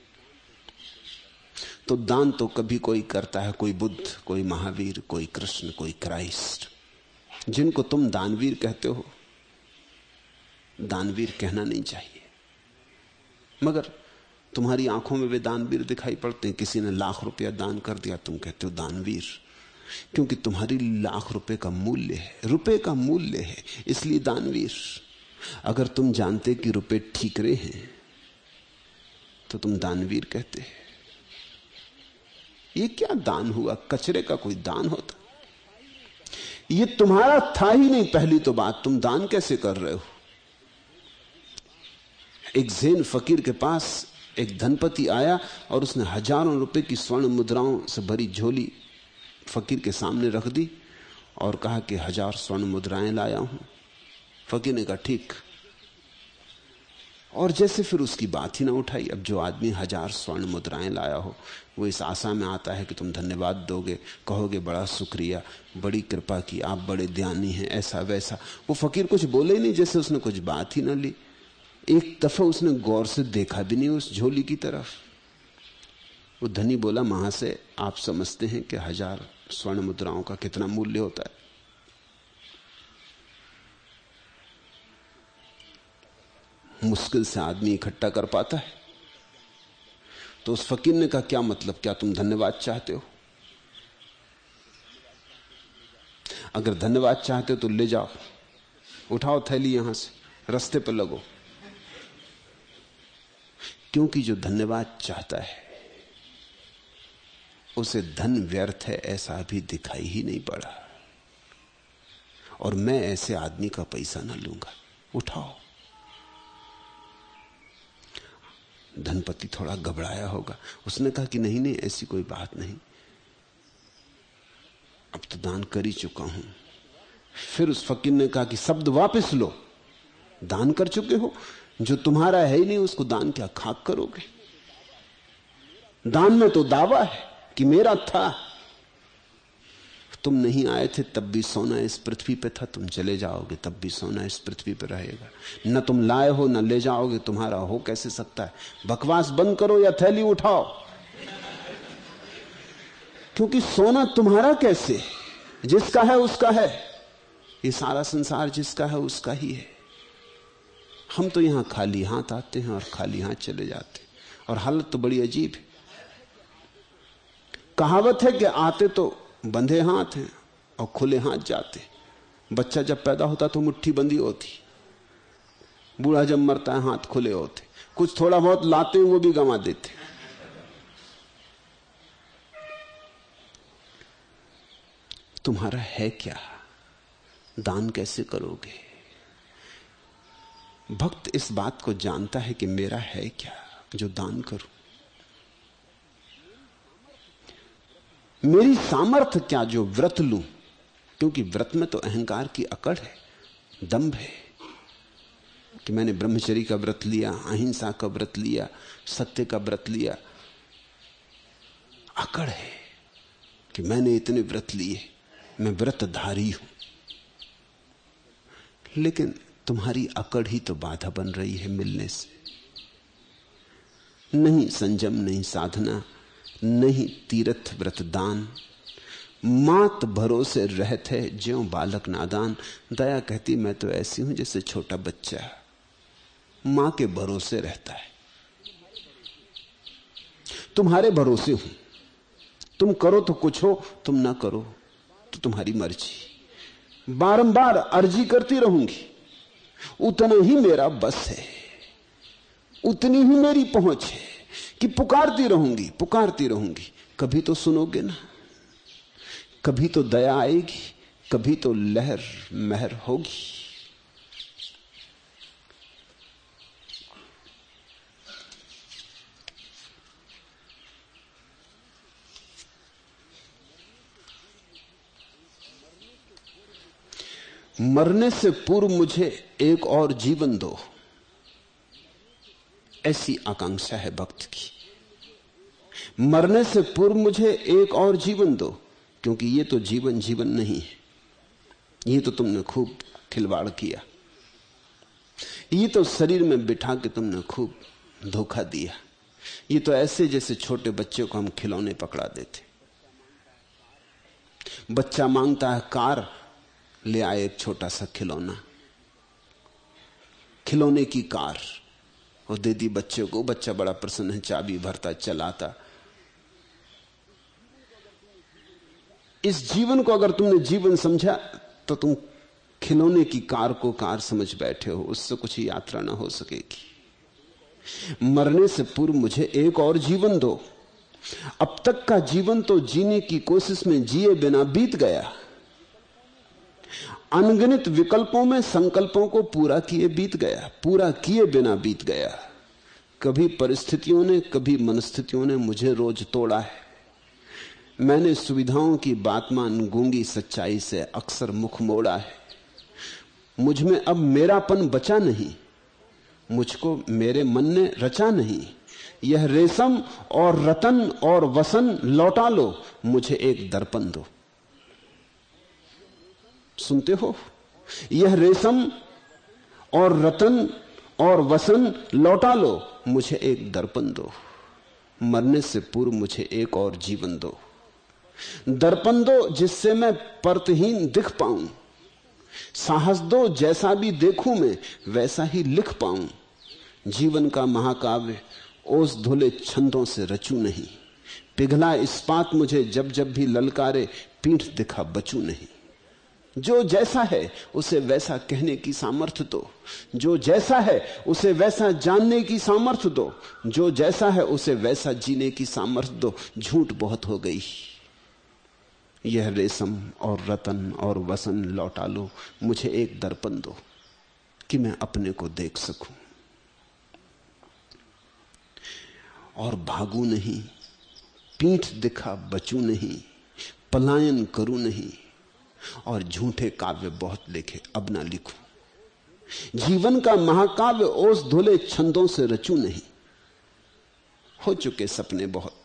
तो दान तो कभी कोई करता है, कोई बुद्ध, कोई महावीर, कोई कृष्ण, कोई क्राइस्ट। जिनको तुम दानवीर कहते हो, दानवीर कहना नहीं चाहिए। मगर तुम्हारी आँखों में वे दानवीर दिखाई पड़ते हैं। किसी ने लाख रुपया दान कर दिया, तुम कहते हो दानवीर। क्योंकि तुम्हारी लाख रुपए का मूल्य है रुपए का मूल्य है, इसलिए दानवीर। अगर तुम जानते कि रुपए ठीकरे हैं तो तुम दानवीर कहते हैं। ये क्या दान हुआ? कचरे का कोई दान होता? ये तुम्हारा था ही नहीं पहली तो बात। तुम दान कैसे कर रहे हो? एक जैन फकीर के पास एक धनपति आया और उसने हज़ारों रुपए की स्वर्ण मुद्राओं से भरी झोली फकीर के सामने रख दी और कहा कि हज़ार स्वर्ण मुद्राएँ लाया हूँ। फकीर ने कहा, ठीक। और जैसे फिर उसकी बात ही ना उठाई, अब जो आदमी हज़ार स्वर्ण मुद्राएँ लाया हो वो इस आशा में आता है कि तुम धन्यवाद दोगे, कहोगे, बड़ा शुक्रिया, बड़ी कृपा की, आप बड़े ध्यानी हैं, ऐसा वैसा। वो फकीर कुछ बोले ही नहीं, जैसे उसने कुछ बात ही ना ली। एक दफ़ा उसने गौर से देखा भी नहीं उस झोली की तरफ़। वो धनी बोला, महा से आप समझते हैं कि हज़ार स्वर्ण मुद्राओं का कितना मूल्य होता है? मुश्किल से आदमी इकट्ठा कर पाता है। तो उस फकीर ने कहा, क्या मतलब? क्या तुम धन्यवाद चाहते हो? अगर धन्यवाद चाहते हो तो ले जाओ। उठाओ थैली यहाँ से, रस्ते पर लगो। क्योंकि जो धन्यवाद चाहता है, उसे धन व्यर्थ है ऐसा भी दिखाई ही नहीं पड़ा। और मैं ऐसे आदमी का पैसा ना लूँगा। उठाओ। धनपति थोड़ा घबराया होगा। उसने कहा कि नहीं नहीं, ऐसी कोई बात नहीं। अब तो दान कर ही चुका हूँ। फिर उस फकीर ने कहा कि शब्द वापस लो। दान कर चुके हो? जो तुम्हारा है ही नहीं, उसको दान क्या खाक करोगे? दान में तो दावा है कि मेरा था। तुम नहीं आए थे, तब भी सोना इस पृथ्वी पे था, तुम चले जाओगे, तब भी सोना इस पृथ्वी पे रहेगा। न तुम लाए हो, न ले जाओगे, तुम्हारा हो कैसे सकता है? बकवास बंद करो या थैली उठाओ। क्योंकि सोना तुम्हारा कैसे? जिसका है, उसका है। ये सारा संसार जिसका है, उसका ही है। हम तो यहाँ खाली हाथ आते हैं और खाली हाथ चले जाते हैं। और हालत तो बड़ी अजीब है। कहावत है कि आते तो बंधे हाथ हैं और खुले हाथ जाते बच्चा जब पैदा होता तो मुट्ठी बंदी होती। बूढ़ा जब मरता है, हाथ खुले होते। कुछ थोड़ा बहुत लाते वो भी गंवा देते तुम्हारा है क्या? दान कैसे करोगे? भक्त इस बात को जानता है कि मेरा है क्या, जो दान करूँ? मेरी सामर्थ्य क्या जो व्रत लू? क्योंकि व्रत में तो अहंकार की अकड़ है, दम्भ है कि मैंने ब्रह्मचरी का व्रत लिया, अहिंसा का व्रत लिया, सत्य का व्रत लिया। अकड़ है कि मैंने इतने व्रत लिए, मैं व्रतधारी हूँ। लेकिन तुम्हारी अकड़ ही तो बाधा बन रही है मिलने से। नहीं संजम नहीं साधना नहीं तीर्थ व्रत दान मात भरोसे रहते ज्यो बालक नादान। दया कहती, मैं तो ऐसी हूँ जैसे छोटा बच्चा माँ के भरोसे रहता है। तुम्हारे भरोसे हूँ। तुम करो तो कुछ हो, तुम ना करो तो तुम्हारी मर्ज़ी। बारंबार अर्जी करती रहूँगी। उतना ही मेरा बस है। उतनी ही मेरी पहुँच है। कि पुकारती रहूँगी पुकारती रहूँगी। कभी तो सुनोगे ना। कभी तो दया आएगी, कभी तो लहर महर होगी। मरने से पूर्व मुझे एक और जीवन दो। ऐसी आकांक्षा है भक्त की। मरने से पूर्व मुझे एक और जीवन दो, क्योंकि ये तो जीवन जीवन नहीं है। ये तो तुमने खूब खिलवाड़ किया। ये तो शरीर में बिठा के तुमने खूब धोखा दिया। ये तो ऐसे जैसे छोटे बच्चे को हम खिलौने पकड़ा देते। बच्चा माँगता है, कार, ले आए एक छोटा सा खिलौना। खिलौने की कार। और दे दी बच्चे को, बच्चा बड़ा प्रसन्न है, चाबी भरता, चलाता। इस जीवन को अगर तुमने जीवन समझा तो तुम खिलौने की कार को कार समझ बैठे हो, उससे कुछ यात्रा ना हो सकेगी। मरने से पूर्व मुझे एक और जीवन दो। अब तक का जीवन तो जीने की कोशिश में जिए बिना बीत गया। अनगिनत विकल्पों में संकल्पों को पूरा किए बीत गया, पूरा किए बिना बीत गया। कभी परिस्थितियों ने, कभी मनस्थितियों ने मुझे रोज तोड़ा है। मैंने सुविधाओं की बात मान गूँगी, सच्चाई से अक्सर मुख मोड़ा है। मुझमें अब मेरापन बचा नहीं, मुझको मेरे मन ने रचा नहीं। यह रेशम और रतन और वसन लौटा लो, मुझे एक दर्पण दो। सुनते हो? यह रेशम और रतन और वसन लौटा लो, मुझे एक दर्पण दो। मरने से पूर्व मुझे एक और जीवन दो। दर्पण दो जिससे मैं परतहीन दिख पाऊँ। साहस दो जैसा भी देखूँ मैं, वैसा ही लिख पाऊँ। जीवन का महाकाव्य ओस धुले छंदों से रचू नहीं। पिघला इस्पात मुझे जब जब भी ललकारे, पीठ दिखा बचू नहीं। जो जैसा है, उसे वैसा कहने की सामर्थ्य दो। जो जैसा है, उसे वैसा जानने की सामर्थ्य दो। जो जैसा है, उसे वैसा जीने की सामर्थ्य दो। झूठ बहुत हो गई। यह रेशम और रतन और वसन लौटा लो। मुझे एक दर्पण दो कि मैं अपने को देख सकूँ। और भागू नहीं, पीठ दिखा बचू नहीं, पलायन करूँ नहीं। और झूठे काव्य बहुत लिखे, अब ना लिखू। जीवन का महाकाव्य ओस धुले छंदों से रचू नहीं। हो चुके सपने बहुत,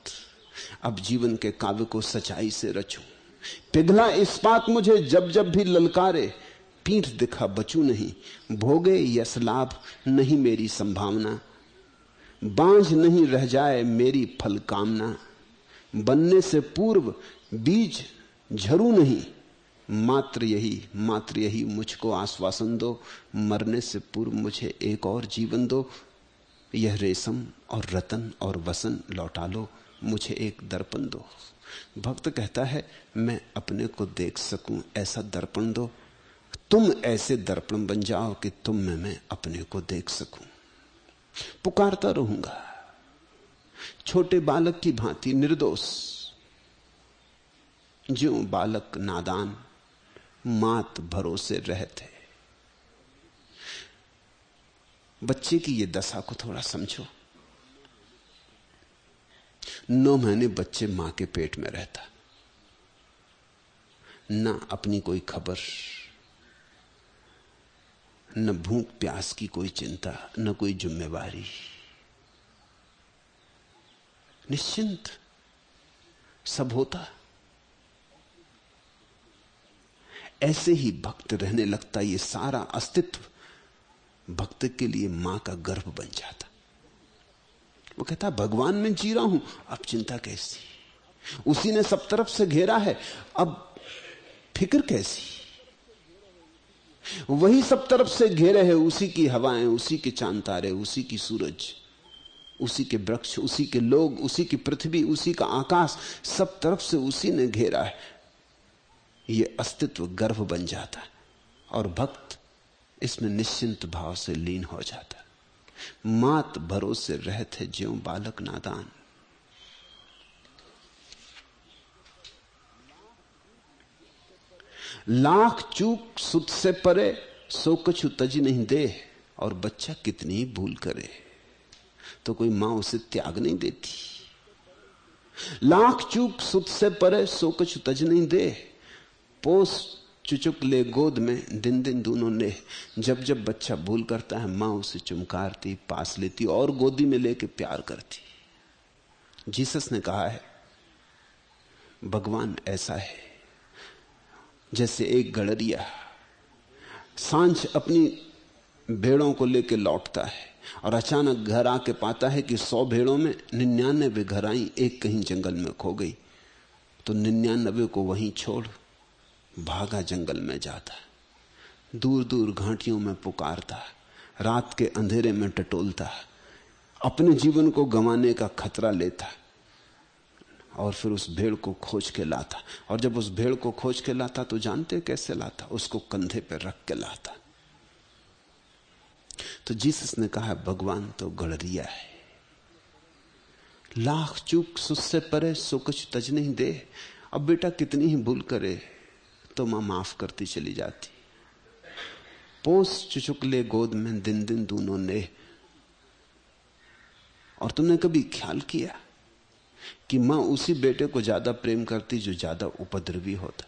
अब जीवन के काव्य को सच्चाई से रचू। पिघला इस्पात मुझे, जब जब भी ललकारे, पीठ दिखा बचू नहीं। भोगे यश लाभ नहीं मेरी संभावना। बांझ नहीं रह जाए मेरी फल कामना। बनने से पूर्व बीज झरू नहीं। मात्र यही मात्र यही मुझको आश्वासन दो, मरने से पूर्व मुझे एक और जीवन दो। यह रेशम और रतन और वसन लौटा लो, मुझे एक दर्पण दो। भक्त कहता है, मैं अपने को देख सकूँ ऐसा दर्पण दो। तुम ऐसे दर्पण बन जाओ कि तुम में मैं अपने को देख सकूँ। पुकारता रहूँगा। छोटे बालक की भांति निर्दोष। जो बालक नादान मात भरोसे रहते बच्चे की ये दशा को थोड़ा समझो। नौ महीने बच्चे माँ के पेट में रहता। न अपनी कोई खबर, न भूख प्यास की कोई चिंता, न कोई जिम्मेवारी। निश्चिंत सब होता। ऐसे ही भक्त रहने लगता ये सारा अस्तित्व भक्त के लिए माँ का गर्भ बन जाता। वो कहता, भगवान, में जी रहा हूँ। अब चिंता कैसी? उसी ने सब तरफ़ से घेरा है। अब फ़िक्र कैसी? वही सब तरफ़ से घेरे है। उसी की हवाएँ, उसी के चाँद तारे उसी की सूरज, उसी के वृक्ष, उसी के लोग, उसी की पृथ्वी, उसी का आकाश, सब तरफ़ से उसी ने घेरा है। यह अस्तित्व गर्भ बन जाता है और भक्त इसमें निश्चिंत भाव से लीन हो जाता है। मात भरोसे रहते ज्यो बालक नादान। लाख चूक सुत से परे, सो कछु तज नहीं दे और बच्चा कितनी भूल करे। तो कोई माँ उसे त्याग नहीं देती। लाख चूक सुत से परे, सो कछु तज नहीं दे पोस चुचुक ले गोद में, दिन दिन दोनों ने। जब जब बच्चा भूल करता है, माँ उसे चुमकारती, पास लेती और गोदी में लेके प्यार करती। जीसस ने कहा है, भगवान ऐसा है, जैसे एक गड़रिया साँझ अपनी भेड़ों को लेकर लौटता है और अचानक घर आके पाता है कि सौ भेड़ों में निन्यानबे घर आई एक कहीं जंगल में खो गई। तो निन्यानबे को वहीं छोड़ भागा जंगल में जाता दूर दूर घाटियों में पुकारता रात के अंधेरे में टटोलता अपने जीवन को गंवाने का खतरा लेता और फिर उस भेड़ को खोज के लाता और जब उस भेड़ को खोज के लाता तो जानते कैसे लाता उसको कंधे पर रख के लाता तो जीसस ने कहा, भगवान तो गड़रिया है। लाख चूक सुस्से परे, सो कुछ तज नहीं दे। अब बेटा कितनी ही भूल करे। तो माँ माफ़ करती चली जाती। पोस चुचुकले गोद में दिन दिन दोनों ने। और तुमने कभी ख्याल किया कि माँ उसी बेटे को ज़्यादा प्रेम करती जो ज़्यादा उपद्रवी होता?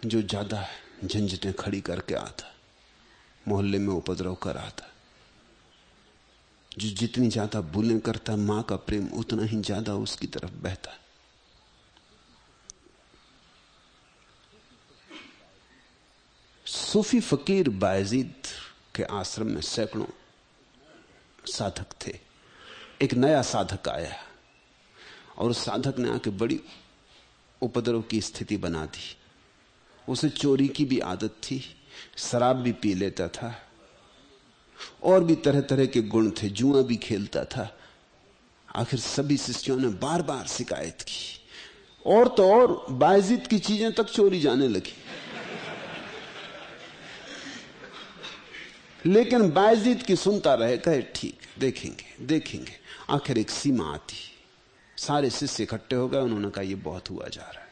जो ज़्यादा झंझटें खड़ी करके आता, मोहल्ले में उपद्रव कर आता जो जितनी ज़्यादा भूलें करता माँ का प्रेम उतना ही ज़्यादा उसकी तरफ़ बहता सूफी फकीर बायजीद के आश्रम में सैकड़ों साधक थे। एक नया साधक आया और उस साधक ने आके बड़ी उपद्रव की स्थिति बना दी। उसे चोरी की भी आदत थी, शराब भी पी लेता था। और भी तरह तरह के गुण थे, जुआ भी खेलता था। आखिर सभी शिष्यों ने बार बार शिकायत की। और तो और बायजीत की चीज़ें तक चोरी जाने लगी। लेकिन बायजीत की सुनता रहे, कहे, ठीक, देखेंगे देखेंगे। आखिर एक सीमा आती। सारे शिष्य इकट्ठे हो गए, उन्होंने कहा यह बहुत हुआ जा रहा है।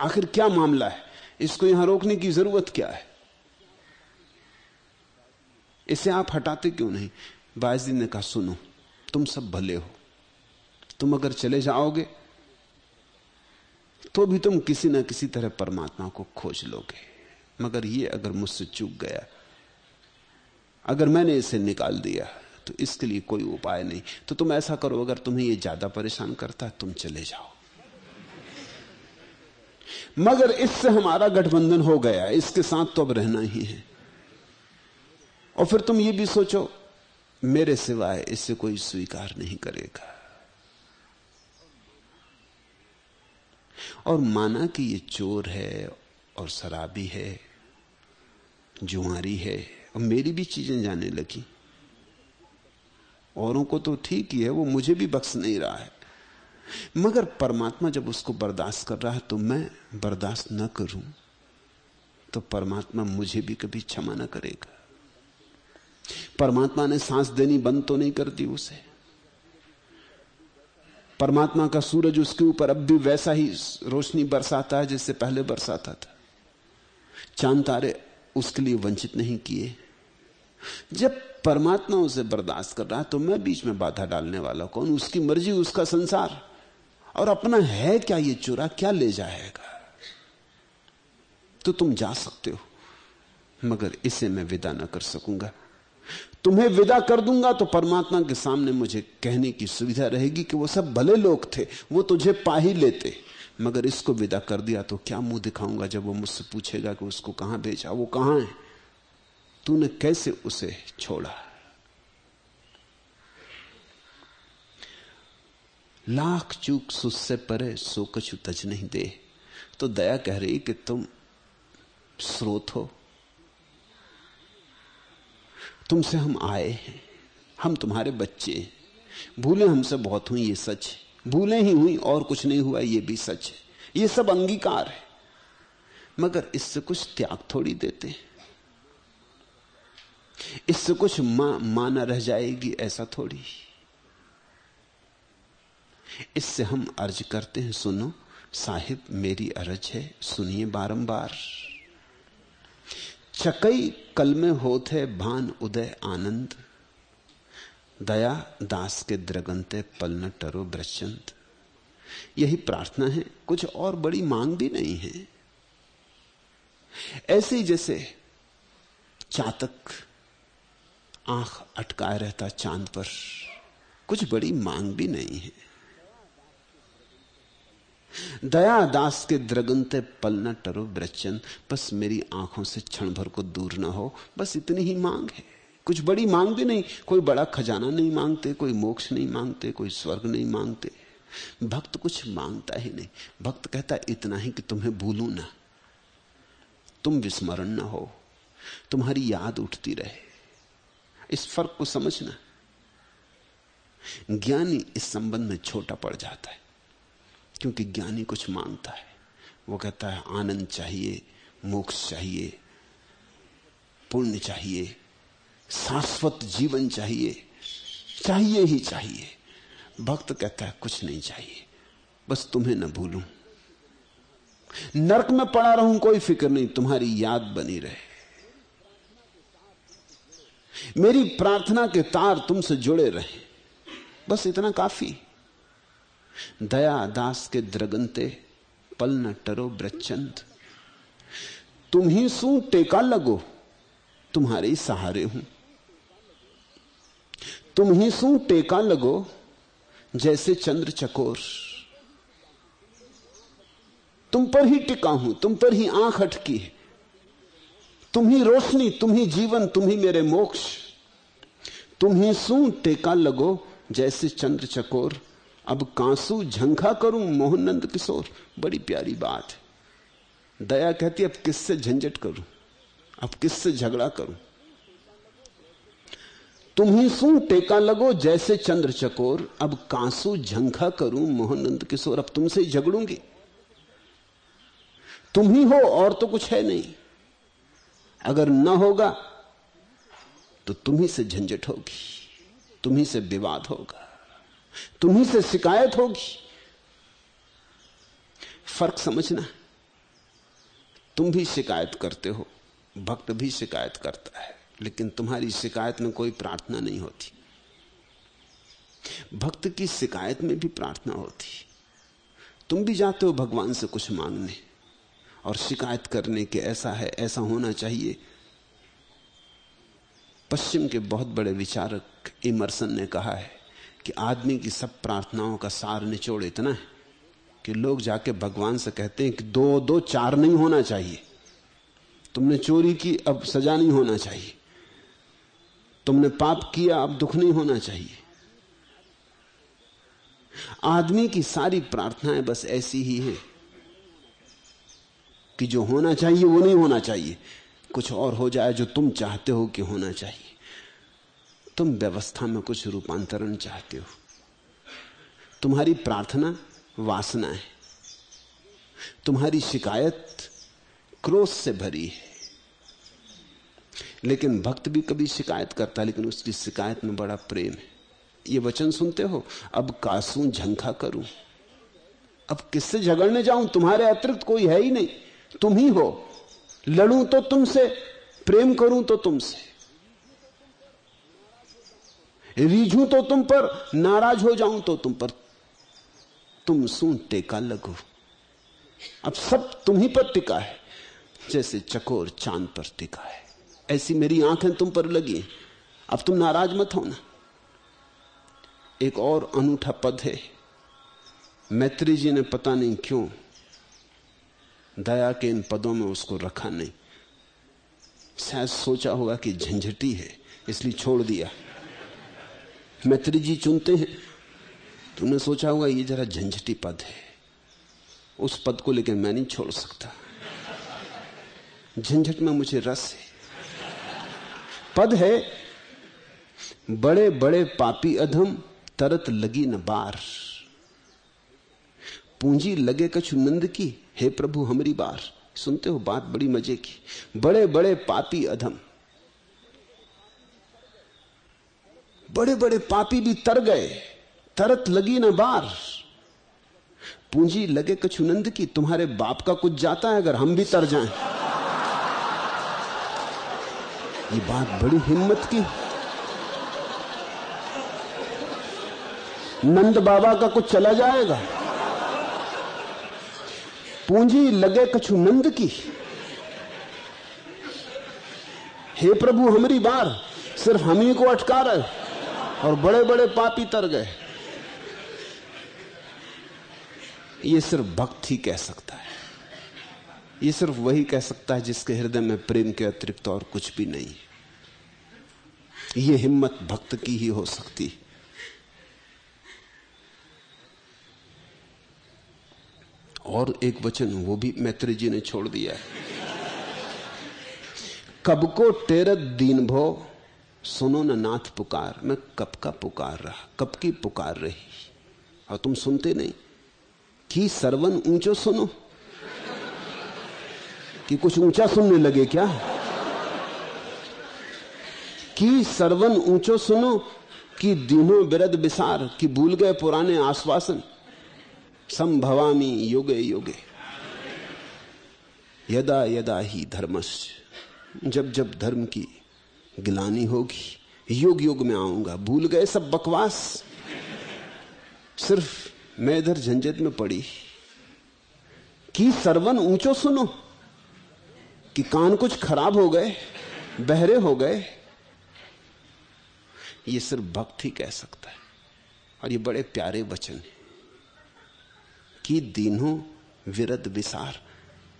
आखिर क्या मामला है? इसको यहाँ रोकने की ज़रूरत क्या है? इसे आप हटाते क्यों नहीं? बायजीत ने कहा, सुनो, तुम सब भले हो। तुम अगर चले जाओगे तो भी तुम किसी ना किसी तरह परमात्मा को खोज लोगे। मगर ये अगर मुझसे चूक गया, अगर मैंने इसे निकाल दिया तो इसके लिए कोई उपाय नहीं। तो तुम ऐसा करो, अगर तुम्हें ये ज़्यादा परेशान करता है, तुम चले जाओ। मगर इससे हमारा गठबंधन हो गया। इसके साथ तो अब रहना ही है। और फिर तुम ये भी सोचो, मेरे सिवाय इससे कोई स्वीकार नहीं करेगा। और माना कि ये चोर है और शराबी है, जुआरी है, और मेरी भी चीज़ें जाने लगी। औरों को तो ठीक ही है, वो मुझे भी बख्श नहीं रहा है। मगर परमात्मा जब उसको बर्दाश्त कर रहा है तो मैं बर्दाश्त न करूँ तो परमात्मा मुझे भी कभी क्षमा न करेगा। परमात्मा ने सांस देनी बंद तो नहीं कर दी उसे। परमात्मा का सूरज उसके ऊपर अब भी वैसा ही रोशनी बरसाता है जैसे पहले बरसाता था। चाँद तारे उसके लिए वंचित नहीं किए। जब परमात्मा उसे बर्दाश्त कर रहा है तो मैं बीच में बाधा डालने वाला कौन? उसकी मर्ज़ी, उसका संसार। और अपना है क्या ये चुरा? क्या ले जाएगा? तो तुम जा सकते हो, मगर इसे मैं विदा ना कर सकूँगा। तुम्हें विदा कर दूँगा तो परमात्मा के सामने मुझे कहने की सुविधा रहेगी कि वो सब भले लोग थे, वो तुझे पा ही लेते। मगर इसको विदा कर दिया तो क्या मुँह दिखाऊँगा जब वो मुझसे पूछेगा कि उसको कहाँ भेजा, वो कहाँ है? तूने कैसे उसे छोड़ा? लाख चूक सुस्से परे सो कछु तज नहीं दे। तो दया कह रही कि तुम स्रोत हो। तुमसे हम आए हैं। हम तुम्हारे बच्चे हैं। भूले हमसे बहुत हुई, ये सच भूले ही हुई, और कुछ नहीं हुआ, ये भी सच है। ये सब अंगीकार है। मगर इससे कुछ त्याग थोड़ी देते हैं। इससे कुछ माँ, माना रह जाएगी, ऐसा थोड़ी। इससे हम अर्ज़ करते हैं, सुनो, साहिब, मेरी अर्ज़ है, सुनिए बारंबार। चकई कल में होते भान उदय आनंद। दया दास के द्रगंते पल न टरो ब्रचंत यही प्रार्थना है, कुछ और बड़ी मांग भी नहीं है। ऐसे जैसे चातक आँख अटकाए रहता चाँद पर, कुछ बड़ी मांग भी नहीं है। दया दास के द्रगनते पल न टरो ब्रचन बस मेरी आँखों से क्षण भर को दूर ना हो। बस इतनी ही मांग है। कुछ बड़ी मांग भी नहीं। कोई बड़ा खजाना नहीं मांगते, कोई मोक्ष नहीं मांगते, कोई स्वर्ग नहीं मांगते। भक्त कुछ माँगता ही नहीं। भक्त कहता इतना ही कि तुम्हें भूलू ना। तुम विस्मरण ना हो। तुम्हारी याद उठती रहे। इस फ़र्क को समझना। ज्ञानी इस संबंध में छोटा पड़ जाता है। क्योंकि ज्ञानी कुछ माँगता है। वो कहता है, आनंद चाहिए, मोक्ष चाहिए, पुण्य चाहिए, शाश्वत जीवन चाहिए चाहिए ही चाहिए। भक्त कहता है, कुछ नहीं चाहिए, बस तुम्हें न भूलूं। नरक में पड़ा रहूँ, कोई फ़िक्र नहीं, तुम्हारी याद बनी रहे। मेरी प्रार्थना के तार तुमसे जुड़े रहे। बस इतना काफ़ी। दया दास के द्रगनते पल न टरो ब्रचंद तुम ही सू टेका लगो, तुम्हारे सहारे हूँ। तुम ही सू टेका लगो, जैसे चंद्र चकोर। तुम पर ही टिका हूँ, तुम पर ही आँख अटकी है। तुम ही रोशनी, तुम ही जीवन, तुम ही मेरे मोक्ष। तुम ही सू टेका लगो, जैसे चंद्र चकोर। अब कांसू झंखा करूँ मोहनंद किशोर? बड़ी प्यारी बात है। दया कहती अब किससे झंझट करूँ? अब किससे झगड़ा करूँ? तुम ही सू टेका लगो जैसे चंद्र चकोर। अब कांसू झंखा करूँ मोहनंद किशोर। अब तुमसे ही झगड़ूँगी। तुम ही हो और तो कुछ है नहीं। अगर न होगा तो तुम ही से झंझट होगी। तुम ही से विवाद होगा। तुम्ही से शिकायत होगी। फ़र्क समझना। तुम भी शिकायत करते हो, भक्त भी शिकायत करता है, लेकिन तुम्हारी शिकायत में कोई प्रार्थना नहीं होती। भक्त की शिकायत में भी प्रार्थना होती। तुम भी जाते हो भगवान से कुछ मांगने, और शिकायत करने के ऐसा है, ऐसा होना चाहिए। पश्चिम के बहुत बड़े विचारक इमरसन ने कहा है कि आदमी की सब प्रार्थनाओं का सार निचोड़ इतना है कि लोग जाके भगवान से कहते हैं कि दो दो चार नहीं होना चाहिए। तुमने चोरी की, अब सजा नहीं होना चाहिए। तुमने पाप किया, अब दुख नहीं होना चाहिए। आदमी की सारी प्रार्थनाएँ बस ऐसी ही हैं कि जो होना चाहिए, वो नहीं होना चाहिए। कुछ और हो जाए जो तुम चाहते हो कि होना चाहिए। तुम व्यवस्था में कुछ रूपांतरण चाहते हो। तुम्हारी प्रार्थना वासना है। तुम्हारी शिकायत क्रोध से भरी है। लेकिन भक्त भी कभी शिकायत करता है, लेकिन उसकी शिकायत में बड़ा प्रेम है। ये वचन सुनते हो? अब कासू झंखा करूँ। अब किससे झगड़ने जाऊँ? तुम्हारे अतिरिक्त कोई है ही नहीं। तुम ही हो। लड़ूं तो तुमसे, प्रेम करूँ तो तुमसे। रीझू तो तुम पर, नाराज़ हो जाऊँ तो तुम पर। तुम सुन टेका लगो अब सब तुम ही पर टिका है, जैसे चकोर चाँद पर टिका है। ऐसी मेरी आँखें तुम पर लगी अब तुम नाराज़ मत होना। एक और अनूठा पद है। मैत्री जी ने पता नहीं क्यों, दया के इन पदों में उसको रखा नहीं। शायद सोचा होगा कि झंझटी है, इसलिए छोड़ दिया। मैत्री जी चुनते हैं। तुमने सोचा होगा ये जरा झंझटी पद है। उस पद को लेकर मैं नहीं छोड़ सकता। झंझट में मुझे रस है। पद है बड़े बड़े पापी अधम, तरत लगी न बार। पूंजी लगे कछु नंद की, हे प्रभु हमारी बार। सुनते हो बात बड़ी मज़े की। बड़े बड़े पापी अधम। बड़े बड़े पापी भी तर गए। तरत लगी ना बार। पूंजी लगे कछु नंद की, तुम्हारे बाप का कुछ जाता है अगर हम भी तर जाएँ। ये बात बड़ी हिम्मत की। नंद बाबा का कुछ चला जाएगा। पूंजी लगे कछु नंद की। हे प्रभु, हमारी बार सिर्फ़ हम ही को अटका रहे। और बड़े बड़े पापी तर गए। ये सिर्फ़ भक्त ही कह सकता है। ये सिर्फ़ वही कह सकता है जिसके हृदय में प्रेम के अतिरिक्त और कुछ भी नहीं। ये हिम्मत भक्त की ही हो सकती। और एक वचन, वो भी मैत्री जी ने छोड़ दिया है। कब को टेरत दीन भो सुनो न नाथ पुकार, मैं कब का पुकार रहा कब की पुकार रही। और तुम सुनते नहीं? कि सरवन ऊंचो सुनो? कि कुछ ऊँचा सुनने लगे क्या? कि सरवन ऊंचो सुनो? कि दिनों बिरद बिसार, कि भूल गए पुराने आश्वासन? संभवामी योगे योगे। यदा यदा ही धर्मश जब जब धर्म की गिलानी होगी। युग युग में आऊँगा। भूल गए सब बकवास। सिर्फ़ मैं इधर झंझट में पड़ी। कि सरवन ऊंचो सुनो, कि कान कुछ खराब हो गए, बहरे हो गए। ये सिर्फ़ भक्त ही कह सकता है। और ये बड़े प्यारे वचन है। कि दीनों विरत विसार।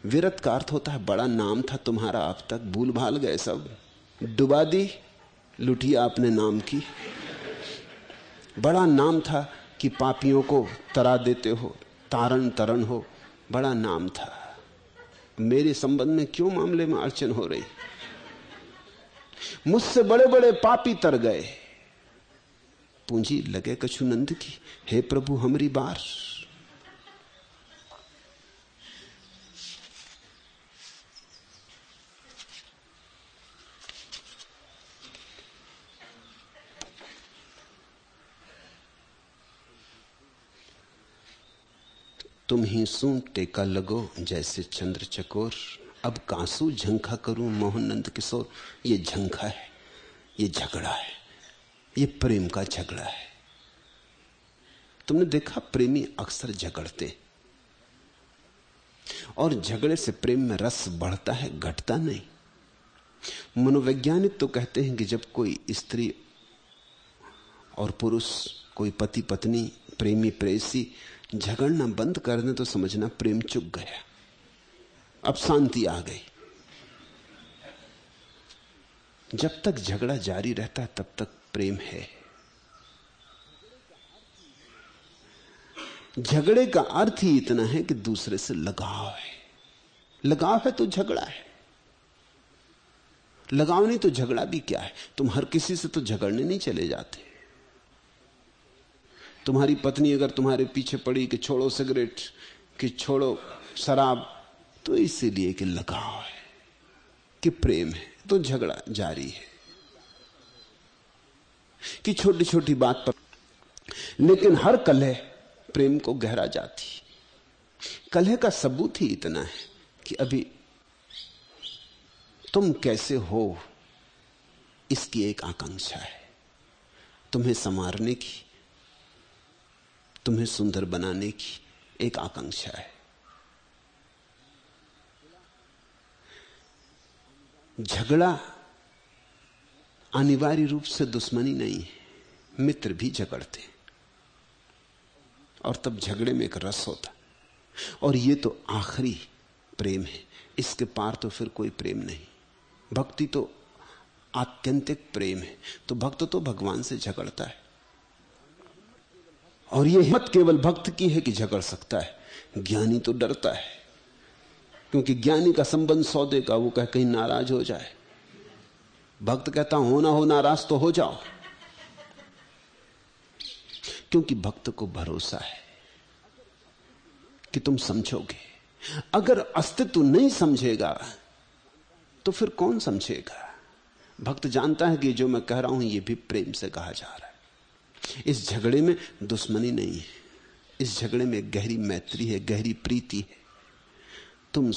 विरत का अर्थ होता है, बड़ा नाम था तुम्हारा अब तक। भूल भाल गए सब। डुबा दी लुटिया अपने नाम की। बड़ा नाम था कि पापियों को तरा देते हो, तारण तरण हो, बड़ा नाम था। मेरे संबंध में क्यों मामले में अड़चन हो रही? मुझसे बड़े बड़े पापी तर गए। पूंजी लगे कछु नंद की, हे प्रभु हमारी बार। तुम ही सू टेका लगो जैसे चंद्र चकोर। अब कांसू झंखा करूँ मोहन नंद किशोर। ये झंखा है, ये झगड़ा है, ये प्रेम का झगड़ा है। तुमने देखा प्रेमी अक्सर झगड़ते? और झगड़े से प्रेम में रस बढ़ता है, घटता नहीं। मनोवैज्ञानिक तो कहते हैं कि जब कोई स्त्री और पुरुष, कोई पति पत्नी प्रेमी प्रेसी झगड़ना बंद कर दें तो समझना प्रेम चुक गया। अब शांति आ गई। जब तक झगड़ा जारी रहता, तब तक प्रेम है। झगड़े का अर्थ ही इतना है कि दूसरे से लगाव है। लगाव है तो झगड़ा है। लगाव नहीं तो झगड़ा भी क्या है? तुम हर किसी से तो झगड़ने नहीं चले जाते। तुम्हारी पत्नी अगर तुम्हारे पीछे पड़ी कि छोड़ो सिगरेट, कि छोड़ो शराब तो इसीलिए कि लगाव है, कि प्रेम है तो झगड़ा जारी है। कि छोटी छोटी बात पर, लेकिन हर कलह प्रेम को गहरा जाती कलह का सबूत ही इतना है कि अभी तुम कैसे हो, इसकी एक आकांक्षा है, तुम्हें संवारने की तुम्हें सुंदर बनाने की एक आकांक्षा है। झगड़ा अनिवार्य रूप से दुश्मनी नहीं है, मित्र भी झगड़ते और तब झगड़े में एक रस होता और ये तो आखिरी प्रेम है, इसके पार तो फिर कोई प्रेम नहीं। भक्ति तो आत्यंतिक प्रेम है तो भक्त तो भगवान से झगड़ता है। और यह हिम्मत केवल भक्त की है कि झगड़ सकता है। ज्ञानी तो डरता है, क्योंकि ज्ञानी का संबंध सौदे का, वो कह कहीं नाराज़ हो जाए। भक्त कहता होना हो, नाराज़ तो हो जाओ। क्योंकि भक्त को भरोसा है कि तुम समझोगे। अगर अस्तित्व नहीं समझेगा तो फिर कौन समझेगा? भक्त जानता है कि जो मैं कह रहा हूँ, ये भी प्रेम से कहा जा रहा है। इस झगड़े में दुश्मनी नहीं है। इस झगड़े में गहरी मैत्री है, गहरी प्रीति है। तुम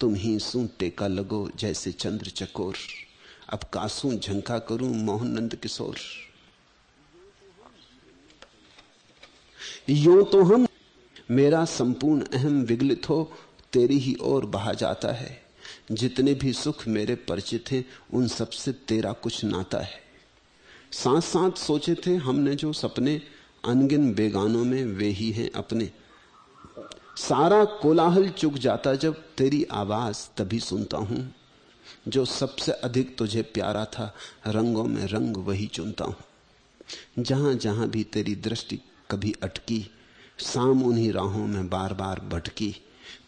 तुम ही सू टेका लगो जैसे चंद्र चकोर। अब कासू झंका करूँ मोहन नंद किशोर। यो तो हम, मेरा संपूर्ण अहम विगलित हो, तेरी ही ओर बहा जाता है। जितने भी सुख मेरे परिचित हैं, उन सबसे तेरा कुछ नाता है। साथ साथ सोचे थे, हमने जो सपने अनगिन बेगानों में, वे ही हैं अपने। सारा कोलाहल चुक जाता जब तेरी आवाज़ तभी सुनता हूँ, जो सबसे अधिक तुझे प्यारा था, रंगों में रंग वही चुनता हूँ। जहाँ जहाँ भी तेरी दृष्टि कभी अटकी, शाम उन्हीं राहों में बार बार भटकी।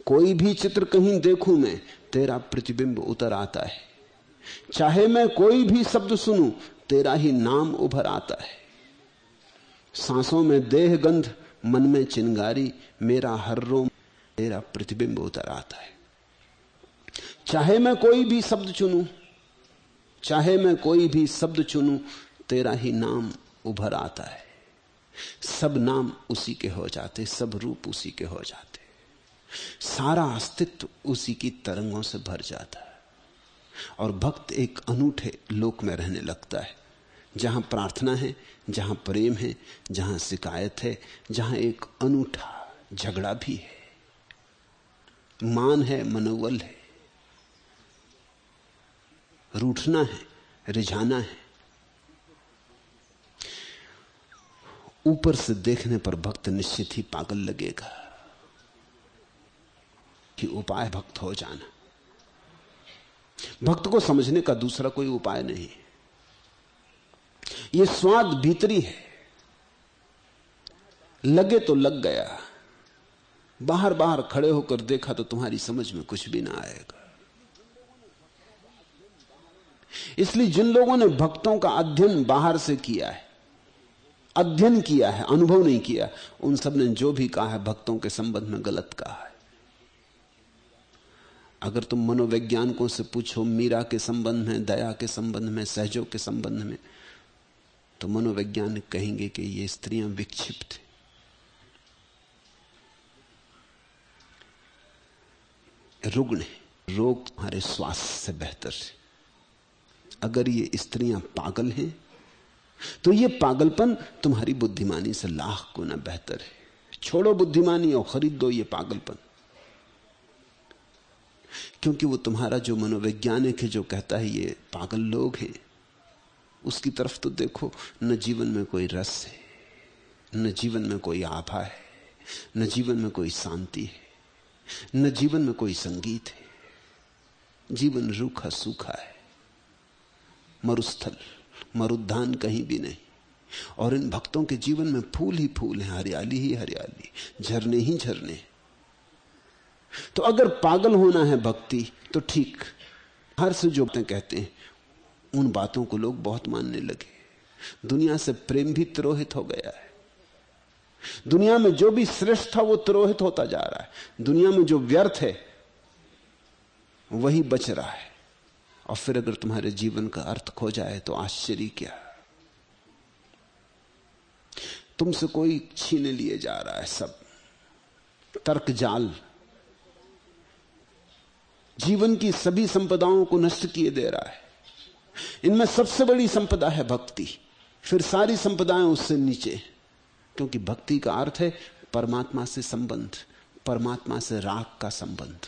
कोई भी चित्र कहीं देखूँ मैं, तेरा प्रतिबिंब उतर आता है। चाहे मैं कोई भी शब्द सुनूं तेरा ही नाम उभर आता है। सांसों में देह गंध, मन में चिंगारी, मेरा हर रोम, तेरा प्रतिबिंब उतर आता है। चाहे मैं कोई भी शब्द चुनूं, चाहे मैं कोई भी शब्द चुनूं, तेरा ही नाम उभर आता है। सब नाम उसी के हो जाते, सब रूप उसी के हो जाते। सारा अस्तित्व उसी की तरंगों से भर जाता है। और भक्त एक अनूठे लोक में रहने लगता है। जहाँ प्रार्थना है, जहाँ प्रेम है, जहाँ शिकायत है, जहाँ एक अनूठा झगड़ा भी है। मान है, मनोबल है। रूठना है, रिझाना है। ऊपर से देखने पर भक्त निश्चित ही पागल लगेगा कि उपाय भक्त हो जाना। भक्त को समझने का दूसरा कोई उपाय नहीं यह स्वाद भीतरी है। लगे तो लग गया। बाहर बाहर खड़े होकर देखा तो तुम्हारी समझ में कुछ भी ना आएगा। इसलिए जिन लोगों ने भक्तों का अध्ययन बाहर से किया है, अध्ययन किया है, अनुभव नहीं किया, उन सबने जो भी कहा है, भक्तों के संबंध में गलत कहा है। अगर तुम मनोवैज्ञानिकों से पूछो, मीरा के संबंध में, दया के संबंध में, सहजों के संबंध में तो मनोवैज्ञानिक कहेंगे कि ये स्त्रियाँ विक्षिप्त हैं। रुग्ण है। रोग तुम्हारे स्वास्थ्य से बेहतर है। अगर ये स्त्रियाँ पागल हैं तो ये पागलपन तुम्हारी बुद्धिमानी से लाख गुना बेहतर है। छोड़ो बुद्धिमानी और खरीद दो ये पागलपन। क्योंकि वो तुम्हारा जो मनोवैज्ञानिक है, जो कहता है, ये पागल लोग हैं। उसकी तरफ़ तो देखो, न जीवन में कोई रस है, न जीवन में कोई आभा है, न जीवन में कोई शांति है, न जीवन में कोई संगीत है। जीवन रूखा सूखा है, मरुस्थल, मरुद्धान कहीं भी नहीं। और इन भक्तों के जीवन में फूल ही फूल है, हरियाली ही हरियाली, झरने ही झरने तो अगर पागल होना है भक्ति तो ठीक। हर से जो कहते हैं, उन बातों को लोग बहुत मानने लगे। दुनिया से प्रेम भी तिरोहित हो गया है। दुनिया में जो भी श्रेष्ठ था, वो तुरोहित होता जा रहा है। दुनिया में जो व्यर्थ है, वही बच रहा है। और फिर अगर तुम्हारे जीवन का अर्थ खो जाए तो आश्चर्य क्या? तुमसे कोई छीने लिए जा रहा है सब। तर्क जाल जीवन की सभी संपदाओं को नष्ट किए दे रहा है। इनमें सबसे बड़ी संपदा है भक्ति। फिर सारी संपदाएँ उससे नीचे क्योंकि भक्ति का अर्थ है परमात्मा से संबंध, परमात्मा से राग का संबंध।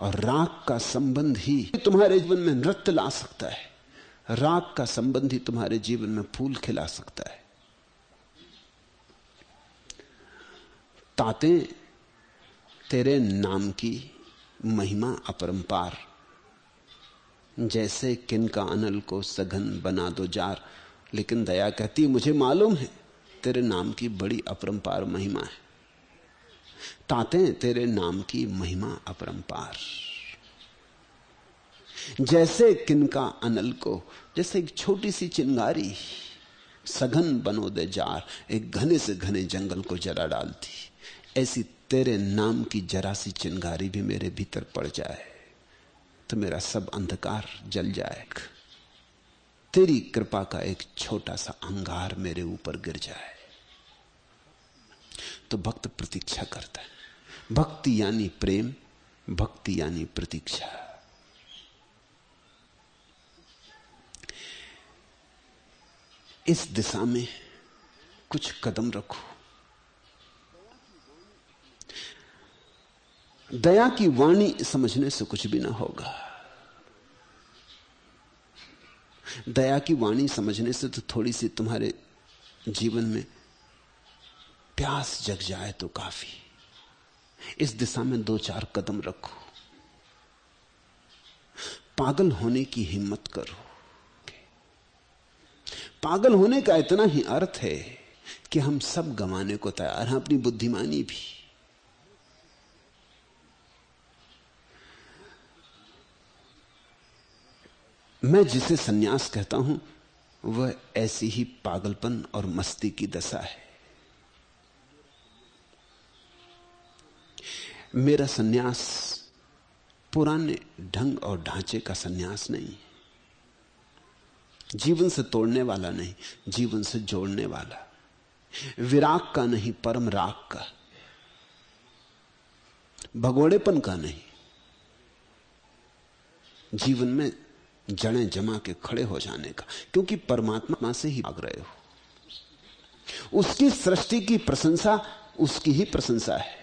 और राग का संबंध ही तुम्हारे जीवन में नृत्य ला सकता है। राग का संबंध ही तुम्हारे जीवन में फूल खिला सकता है। ताते तेरे नाम की महिमा अपरंपार। जैसे किन का अनल को सघन बना दो जार, लेकिन दया कहती, मुझे मालूम है, तेरे नाम की बड़ी अपरंपार महिमा है। ताते तेरे नाम की महिमा अपरंपार। जैसे किनका अनल को, जैसे एक छोटी सी चिंगारी, सघन बनो दे जार, एक घने से घने जंगल को जरा डालती ऐसी तेरे नाम की जरा सी चिंगारी भी मेरे भीतर पड़ जाए तो मेरा सब अंधकार जल जाए तेरी कृपा का एक छोटा सा अंगार मेरे ऊपर गिर जाए। तो भक्त प्रतीक्षा करता है। भक्ति यानी प्रेम, भक्ति यानी प्रतीक्षा। इस दिशा में कुछ कदम रखो। दया की वाणी समझने से कुछ भी ना होगा। दया की वाणी समझने से तो थोड़ी सी तुम्हारे जीवन में प्यास जग जाए तो काफ़ी। इस दिशा में दो चार कदम रखो। पागल होने की हिम्मत करो। पागल होने का इतना ही अर्थ है कि हम सब गंवाने को तैयार हैं, अपनी बुद्धिमानी भी। मैं जिसे सन्यास कहता हूँ, वह ऐसी ही पागलपन और मस्ती की दशा है। मेरा सन्यास पुराने ढंग और ढांचे का सन्यास नहीं है। जीवन से तोड़ने वाला नहीं, जीवन से जोड़ने वाला। विराग का नहीं, परम राग का। भगोड़ेपन का नहीं। जीवन में जड़ें जमा के खड़े हो जाने का, क्योंकि परमात्मा से ही भाग रहे हो। उसकी सृष्टि की प्रशंसा उसकी ही प्रशंसा है।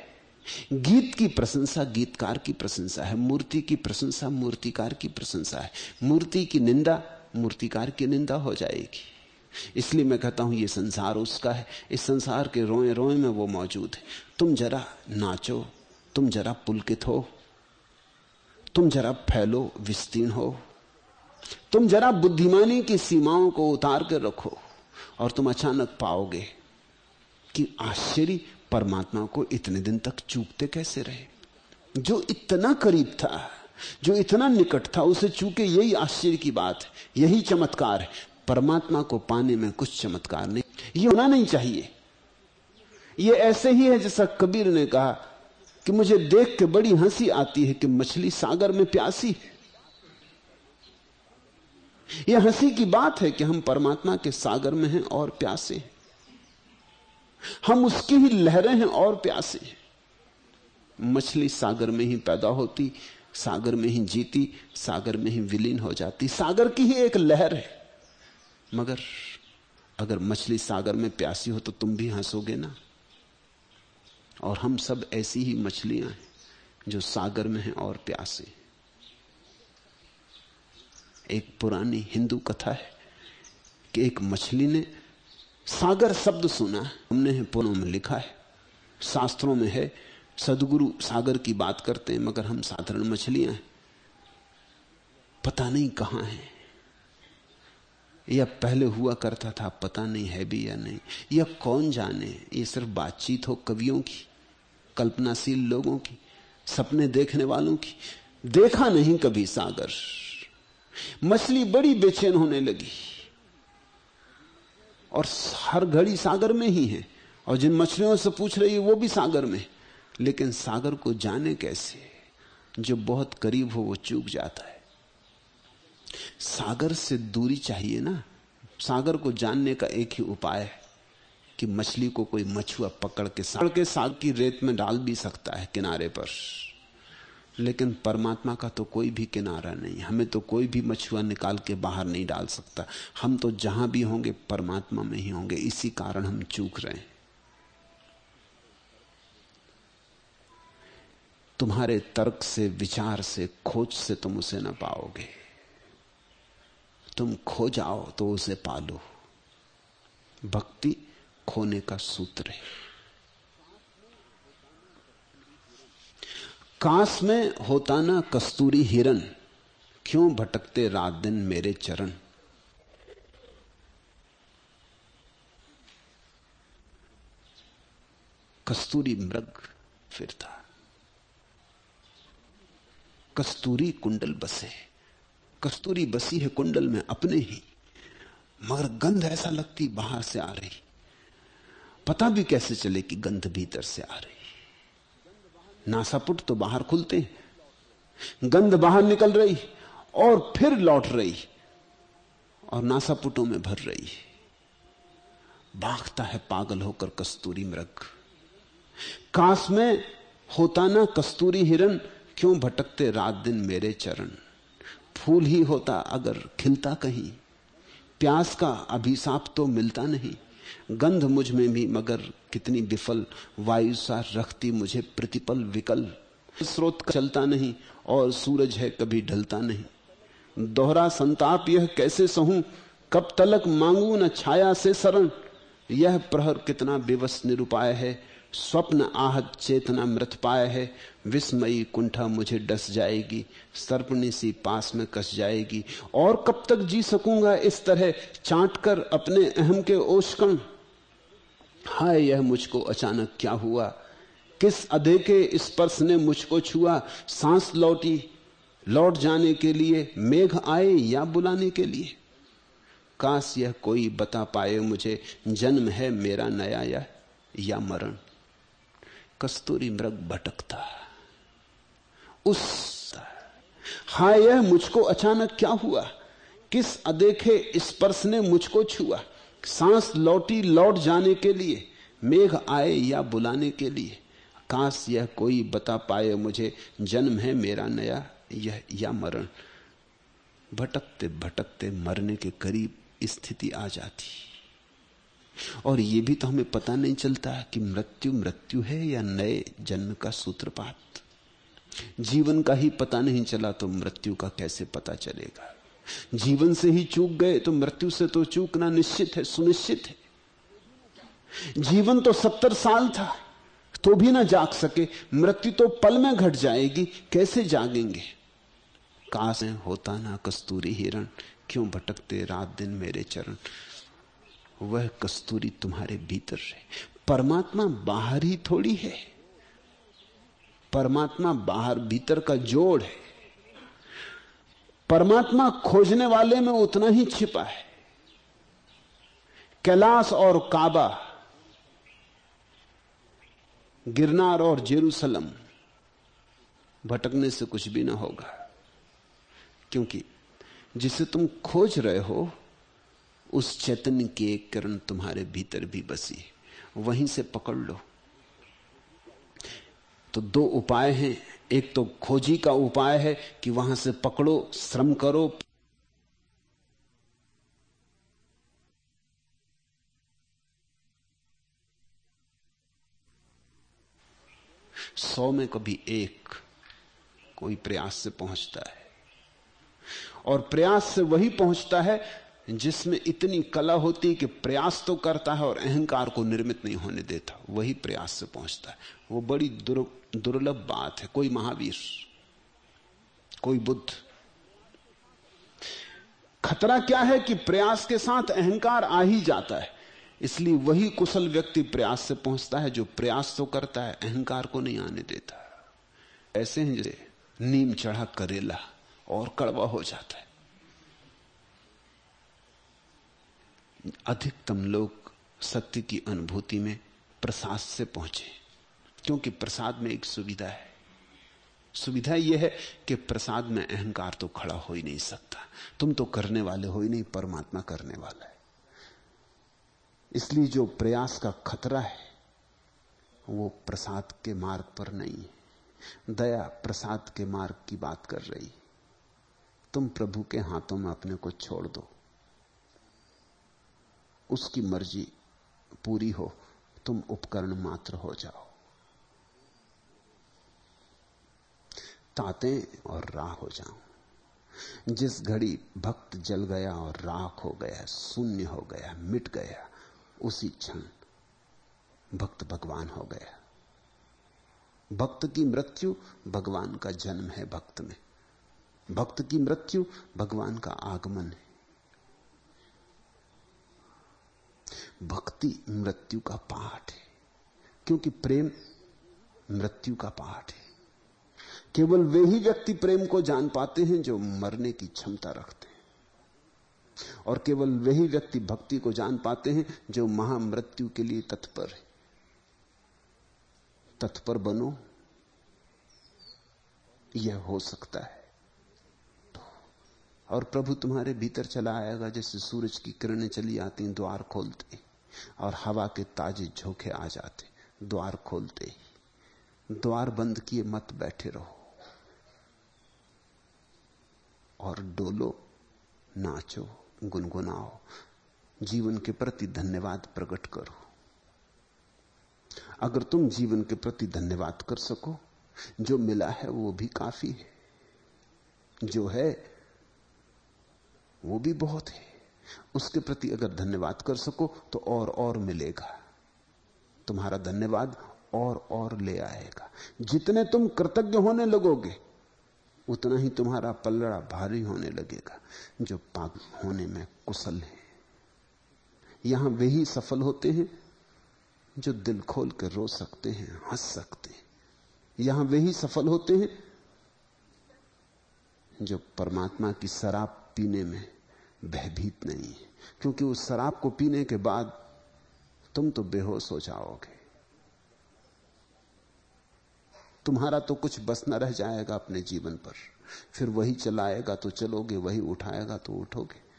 गीत की प्रशंसा गीतकार की प्रशंसा है, मूर्ति की प्रशंसा मूर्तिकार की प्रशंसा है। मूर्ति की निंदा मूर्तिकार की निंदा हो जाएगी। इसलिए मैं कहता हूँ, ये संसार उसका है। इस संसार के रोए रोए में वो मौजूद है। तुम जरा नाचो, तुम जरा पुलकित हो, तुम जरा फैलो, विस्तीर्ण हो। तुम जरा बुद्धिमानी की सीमाओं को उतार कर रखो और तुम अचानक पाओगे कि आश्चर्य, परमात्मा को इतने दिन तक चूकते कैसे रहे? जो इतना करीब था, जो इतना निकट था, उसे चूके यही आश्चर्य की बात है, यही चमत्कार है। परमात्मा को पाने में कुछ चमत्कार नहीं, ये होना नहीं चाहिए। ये ऐसे ही है जैसा कबीर ने कहा कि मुझे देख के बड़ी हँसी आती है कि मछली सागर में प्यासी यह हँसी की बात है कि हम परमात्मा के सागर में हैं और प्यासे हैं। हम उसकी ही लहरें हैं और प्यासे हैं। मछली सागर में ही पैदा होती, सागर में ही जीती, सागर में ही विलीन हो जाती। सागर की ही एक लहर है। मगर अगर मछली सागर में प्यासी हो तो तुम भी हंसोगे ना? और हम सब ऐसी ही मछलियाँ हैं जो सागर में हैं और प्यासे एक पुरानी हिंदू कथा है कि एक मछली ने सागर शब्द सुना हमने पुनों में लिखा है। शास्त्रों में है, सदगुरु सागर की बात करते हैं, मगर हम साधारण मछलियाँ हैं। पता नहीं कहाँ है। या पहले हुआ करता था, पता नहीं है भी या नहीं। या कौन जाने, ये सिर्फ़ बातचीत हो कवियों की, कल्पनाशील लोगों की, सपने देखने वालों की। देखा नहीं कभी सागर। मछली बड़ी बेचैन होने लगी। और हर घड़ी सागर में ही है। और जिन मछलियों से पूछ रही है, वो भी सागर में। लेकिन सागर को जाने कैसे? जो बहुत करीब हो, वो चूक जाता है। सागर से दूरी चाहिए ना? सागर को जानने का एक ही उपाय है कि मछली को कोई मछुआ पकड़ के सागर के साग की रेत में डाल भी सकता है किनारे पर। लेकिन परमात्मा का तो कोई भी किनारा नहीं, हमें तो कोई भी मछुआ निकाल के बाहर नहीं डाल सकता। हम तो जहाँ भी होंगे, परमात्मा में ही होंगे, इसी कारण हम चूक रहे हैं। तुम्हारे तर्क से, विचार से, खोज से तुम उसे ना पाओगे। तुम खो जाओ तो उसे पालो। भक्ति खोने का सूत्र है। काश में होता ना कस्तूरी हिरन क्यों भटकते रात दिन मेरे चरण? कस्तूरी मृग फिरता कस्तूरी कुंडल बसे। कस्तूरी बसी है कुंडल में अपने ही। मगर गंध ऐसा लगती बाहर से आ रही। पता भी कैसे चले कि गंध भीतर से आ रही। नासापुट तो बाहर खुलते हैं। गंध बाहर निकल रही और फिर लौट रही और नासापुटों में भर रही। बागता है पागल होकर कस्तूरी मृग। काश में होता ना कस्तूरी हिरन क्यों भटकते रात दिन मेरे चरण? फूल ही होता अगर खिलता कहीं, प्यास का अभिशाप तो मिलता नहीं। गंध मुझमें भी, मगर कितनी विफल वायु सा रखती मुझे प्रतिपल विकल। स्रोत चलता नहीं और सूरज है कभी ढलता नहीं। दोहरा संताप यह कैसे सहूं? कब तलक मांगू न छाया से शरण? यह प्रहर कितना विवश निरुपाय है? स्वप्न आहत चेतना मृत पाए है विस्मयी कुंठा मुझे डस जाएगी सर्पणी सी पास में कस जाएगी। और कब तक जी सकूँगा इस तरह चाट कर अपने अहम के ओशकण हाय यह मुझको अचानक क्या हुआ? किस अधे के स्पर्श ने मुझको छुआ? सांस लौटी लौट जाने के लिए मेघ आए या बुलाने के लिए? काश यह कोई बता पाए मुझे जन्म है मेरा नया या, या मरण। कस्तूरी मृग भटकता। उस हाय यह मुझको अचानक क्या हुआ? किस अदेखे स्पर्श ने मुझको छुआ? सांस लौटी लौट जाने के लिए, मेघ आए या बुलाने के लिए। काश यह कोई बता पाए मुझे, जन्म है मेरा नया, यह या मरण। भटकते भटकते मरने के करीब स्थिति आ जाती। और ये भी तो हमें पता नहीं चलता कि मृत्यु मृत्यु है या नए जन्म का सूत्रपात। जीवन का ही पता नहीं चला तो मृत्यु का कैसे पता चलेगा? जीवन से ही चूक गए तो मृत्यु से तो चूकना निश्चित है, सुनिश्चित है। जीवन तो सत्तर साल था तो भी ना जाग सके। मृत्यु तो पल में घट जाएगी, कैसे जागेंगे? काश होता ना कस्तूरी हिरण, क्यों भटकते रात दिन मेरे चरण? वह कस्तूरी तुम्हारे भीतर है। परमात्मा बाहर ही थोड़ी है। परमात्मा बाहर भीतर का जोड़ है। परमात्मा खोजने वाले में उतना ही छिपा है। कैलाश और काबा, गिरनार और जेरूसलम, भटकने से कुछ भी ना होगा। क्योंकि जिसे तुम खोज रहे हो उस चैतन्य की एक किरण तुम्हारे भीतर भी बसी। वहीं से पकड़ लो। तो दो उपाय हैं। एक तो खोजी का उपाय है कि वहाँ से पकड़ो, श्रम करो। सौ में कभी एक कोई प्रयास से पहुँचता है। और प्रयास से वही पहुँचता है जिसमें इतनी कला होती है कि प्रयास तो करता है और अहंकार को निर्मित नहीं होने देता, वही प्रयास से पहुँचता है। वो बड़ी दुर्लभ बात है। कोई महावीर, कोई बुद्ध। खतरा क्या है कि प्रयास के साथ अहंकार आ ही जाता है। इसलिए वही कुशल व्यक्ति प्रयास से पहुँचता है जो प्रयास तो करता है, अहंकार को नहीं आने देता। ऐसे ही जैसे नीम चढ़ा करेला और कड़वा हो जाता है। अधिकतम लोग सत्य की अनुभूति में प्रसाद से पहुँचे, क्योंकि प्रसाद में एक सुविधा है। सुविधा यह है कि प्रसाद में अहंकार तो खड़ा हो ही नहीं सकता। तुम तो करने वाले हो ही नहीं, परमात्मा करने वाला है। इसलिए जो प्रयास का खतरा है, वो प्रसाद के मार्ग पर नहीं है। दया प्रसाद के मार्ग की बात कर रही। तुम प्रभु के हाथों में अपने को छोड़ दो। उसकी मर्ज़ी पूरी हो, तुम उपकरण मात्र हो जाओ। ताते और राख हो जाओ जिस घड़ी भक्त जल गया और राख हो गया, शून्य हो गया, मिट गया, उसी क्षण भक्त भगवान हो गया। भक्त की मृत्यु भगवान का जन्म है भक्त में। भक्त की मृत्यु भगवान का आगमन है भक्ति मृत्यु का पाठ है। क्योंकि प्रेम मृत्यु का पाठ है। केवल वे ही व्यक्ति प्रेम को जान पाते हैं जो मरने की क्षमता रखते हैं। और केवल वही व्यक्ति भक्ति को जान पाते हैं जो महामृत्यु के लिए तत्पर है। तत्पर बनो। यह हो सकता है। और प्रभु तुम्हारे भीतर चला आएगा, जैसे सूरज की किरणें चली आती द्वार खोलते और हवा के ताजे झोंके आ जाते द्वार खोलते द्वार बंद किए मत बैठे रहो, और डोलो, नाचो, गुनगुनाओ, जीवन के प्रति धन्यवाद प्रकट करो। अगर तुम जीवन के प्रति धन्यवाद कर सको, जो मिला है वो भी काफ़ी है, जो है वो भी बहुत है। उसके प्रति अगर धन्यवाद कर सको तो और और मिलेगा। तुम्हारा धन्यवाद और और ले आएगा। जितने तुम कृतज्ञ होने लगोगे, उतना ही तुम्हारा पलड़ा भारी होने लगेगा। जो पाग होने में कुशल है। यहाँ वे ही सफल होते हैं, जो दिल खोल कर रो सकते हैं, हंस सकते हैं। यहाँ वे ही सफल होते हैं, जो परमात्मा की शराब पीने में भयभीत नहीं है। क्योंकि उस शराब को पीने के बाद तुम तो बेहोश हो जाओगे। तुम्हारा तो कुछ बस न रह जाएगा अपने जीवन पर। फिर वही चलाएगा तो चलोगे, वही उठाएगा तो उठोगे।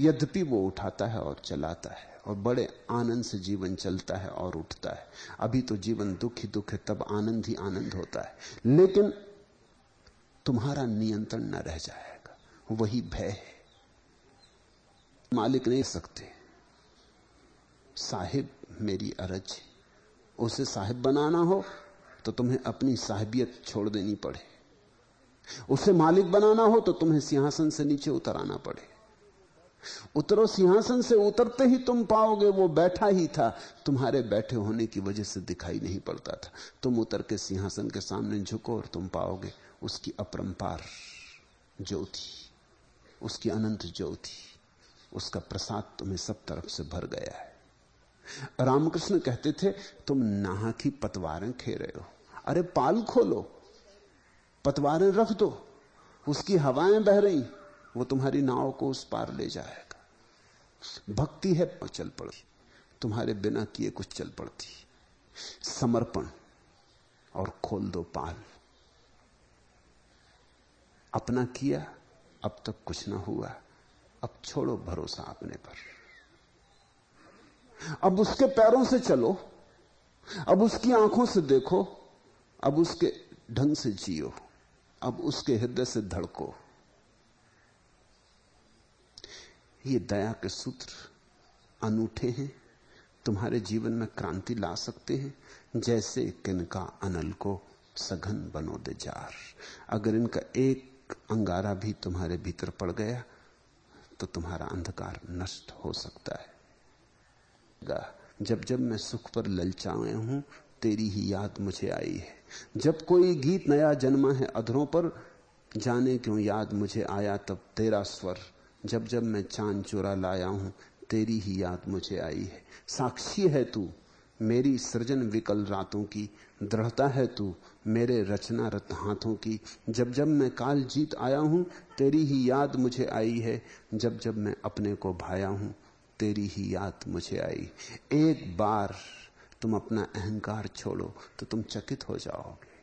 यद्यपि वो उठाता है और चलाता है और बड़े आनंद से जीवन चलता है और उठता है। अभी तो जीवन दुख ही दुख है, तब आनंद ही आनंद होता है। लेकिन तुम्हारा नियंत्रण न रह जाएगा वही भय है। मालिक नहीं सकते। साहिब मेरी अरज उसे साहिब बनाना हो तो तुम्हें अपनी साहिबियत छोड़ देनी पड़े। उसे मालिक बनाना हो तो तुम्हें सिंहासन से नीचे उतर आना पड़े। उतरो सिंहासन से, उतरते ही तुम पाओगे वो बैठा ही था। तुम्हारे बैठे होने की वजह से दिखाई नहीं पड़ता था। तुम उतर के सिंहासन के सामने झुको और तुम पाओगे उसकी अपरंपार ज्योति। उसकी अनंत ज्योति, उसका प्रसाद तुम्हें सब तरफ़ से भर गया है। रामकृष्ण कहते थे, तुम नाहा की पतवारें खे रहे हो। अरे, पाल खोलो, पतवारें रख दो, उसकी हवाएँ बह रही, वो तुम्हारी नाव को उस पार ले जाएगा। भक्ति है चल पड़ती, तुम्हारे बिना किए कुछ चल पड़ती। समर्पण और खोल दो पाल। अपना किया अब तक कुछ ना हुआ। अब छोड़ो भरोसा अपने पर। अब उसके पैरों से चलो। अब उसकी आँखों से देखो। अब उसके ढंग से जियो। अब उसके हृदय से धड़को। ये दया के सूत्र अनूठे हैं। तुम्हारे जीवन में क्रांति ला सकते हैं। जैसे किनका अनल को सघन बनो दे जार। अगर इनका एक अंगारा भी तुम्हारे भीतर पड़ गया तो तुम्हारा अंधकार नष्ट हो सकता है। जब जब मैं सुख पर ललचाए हूँ, तेरी ही याद मुझे आई है। जब कोई गीत नया जन्मा है अधरों पर, जाने क्यों याद मुझे आया तब तेरा स्वर। जब जब मैं चाँद चुरा लाया हूँ, तेरी ही याद मुझे आई है। साक्षी है तू, मेरी सृजन विकल रातों की, दृढ़ता है तू मेरे रचना रत हाथों की। जब जब मैं काल जीत आया हूँ, तेरी ही याद मुझे आई है। जब जब मैं अपने को भाया हूँ, तेरी ही याद मुझे आई। एक बार तुम अपना अहंकार छोड़ो तो तुम चकित हो जाओगे।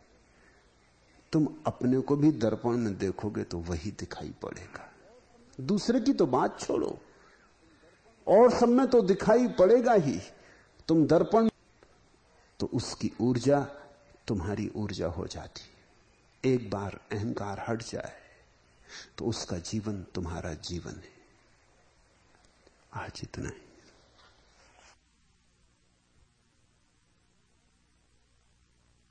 तुम अपने को भी दर्पण में देखोगे तो वही दिखाई पड़ेगा। दूसरे की तो बात छोड़ो। और सब में तो दिखाई पड़ेगा ही। तुम दर्पण तो उसकी ऊर्जा तुम्हारी ऊर्जा हो जाती। एक बार अहंकार हट जाए तो उसका जीवन तुम्हारा जीवन है। आज इतना ही।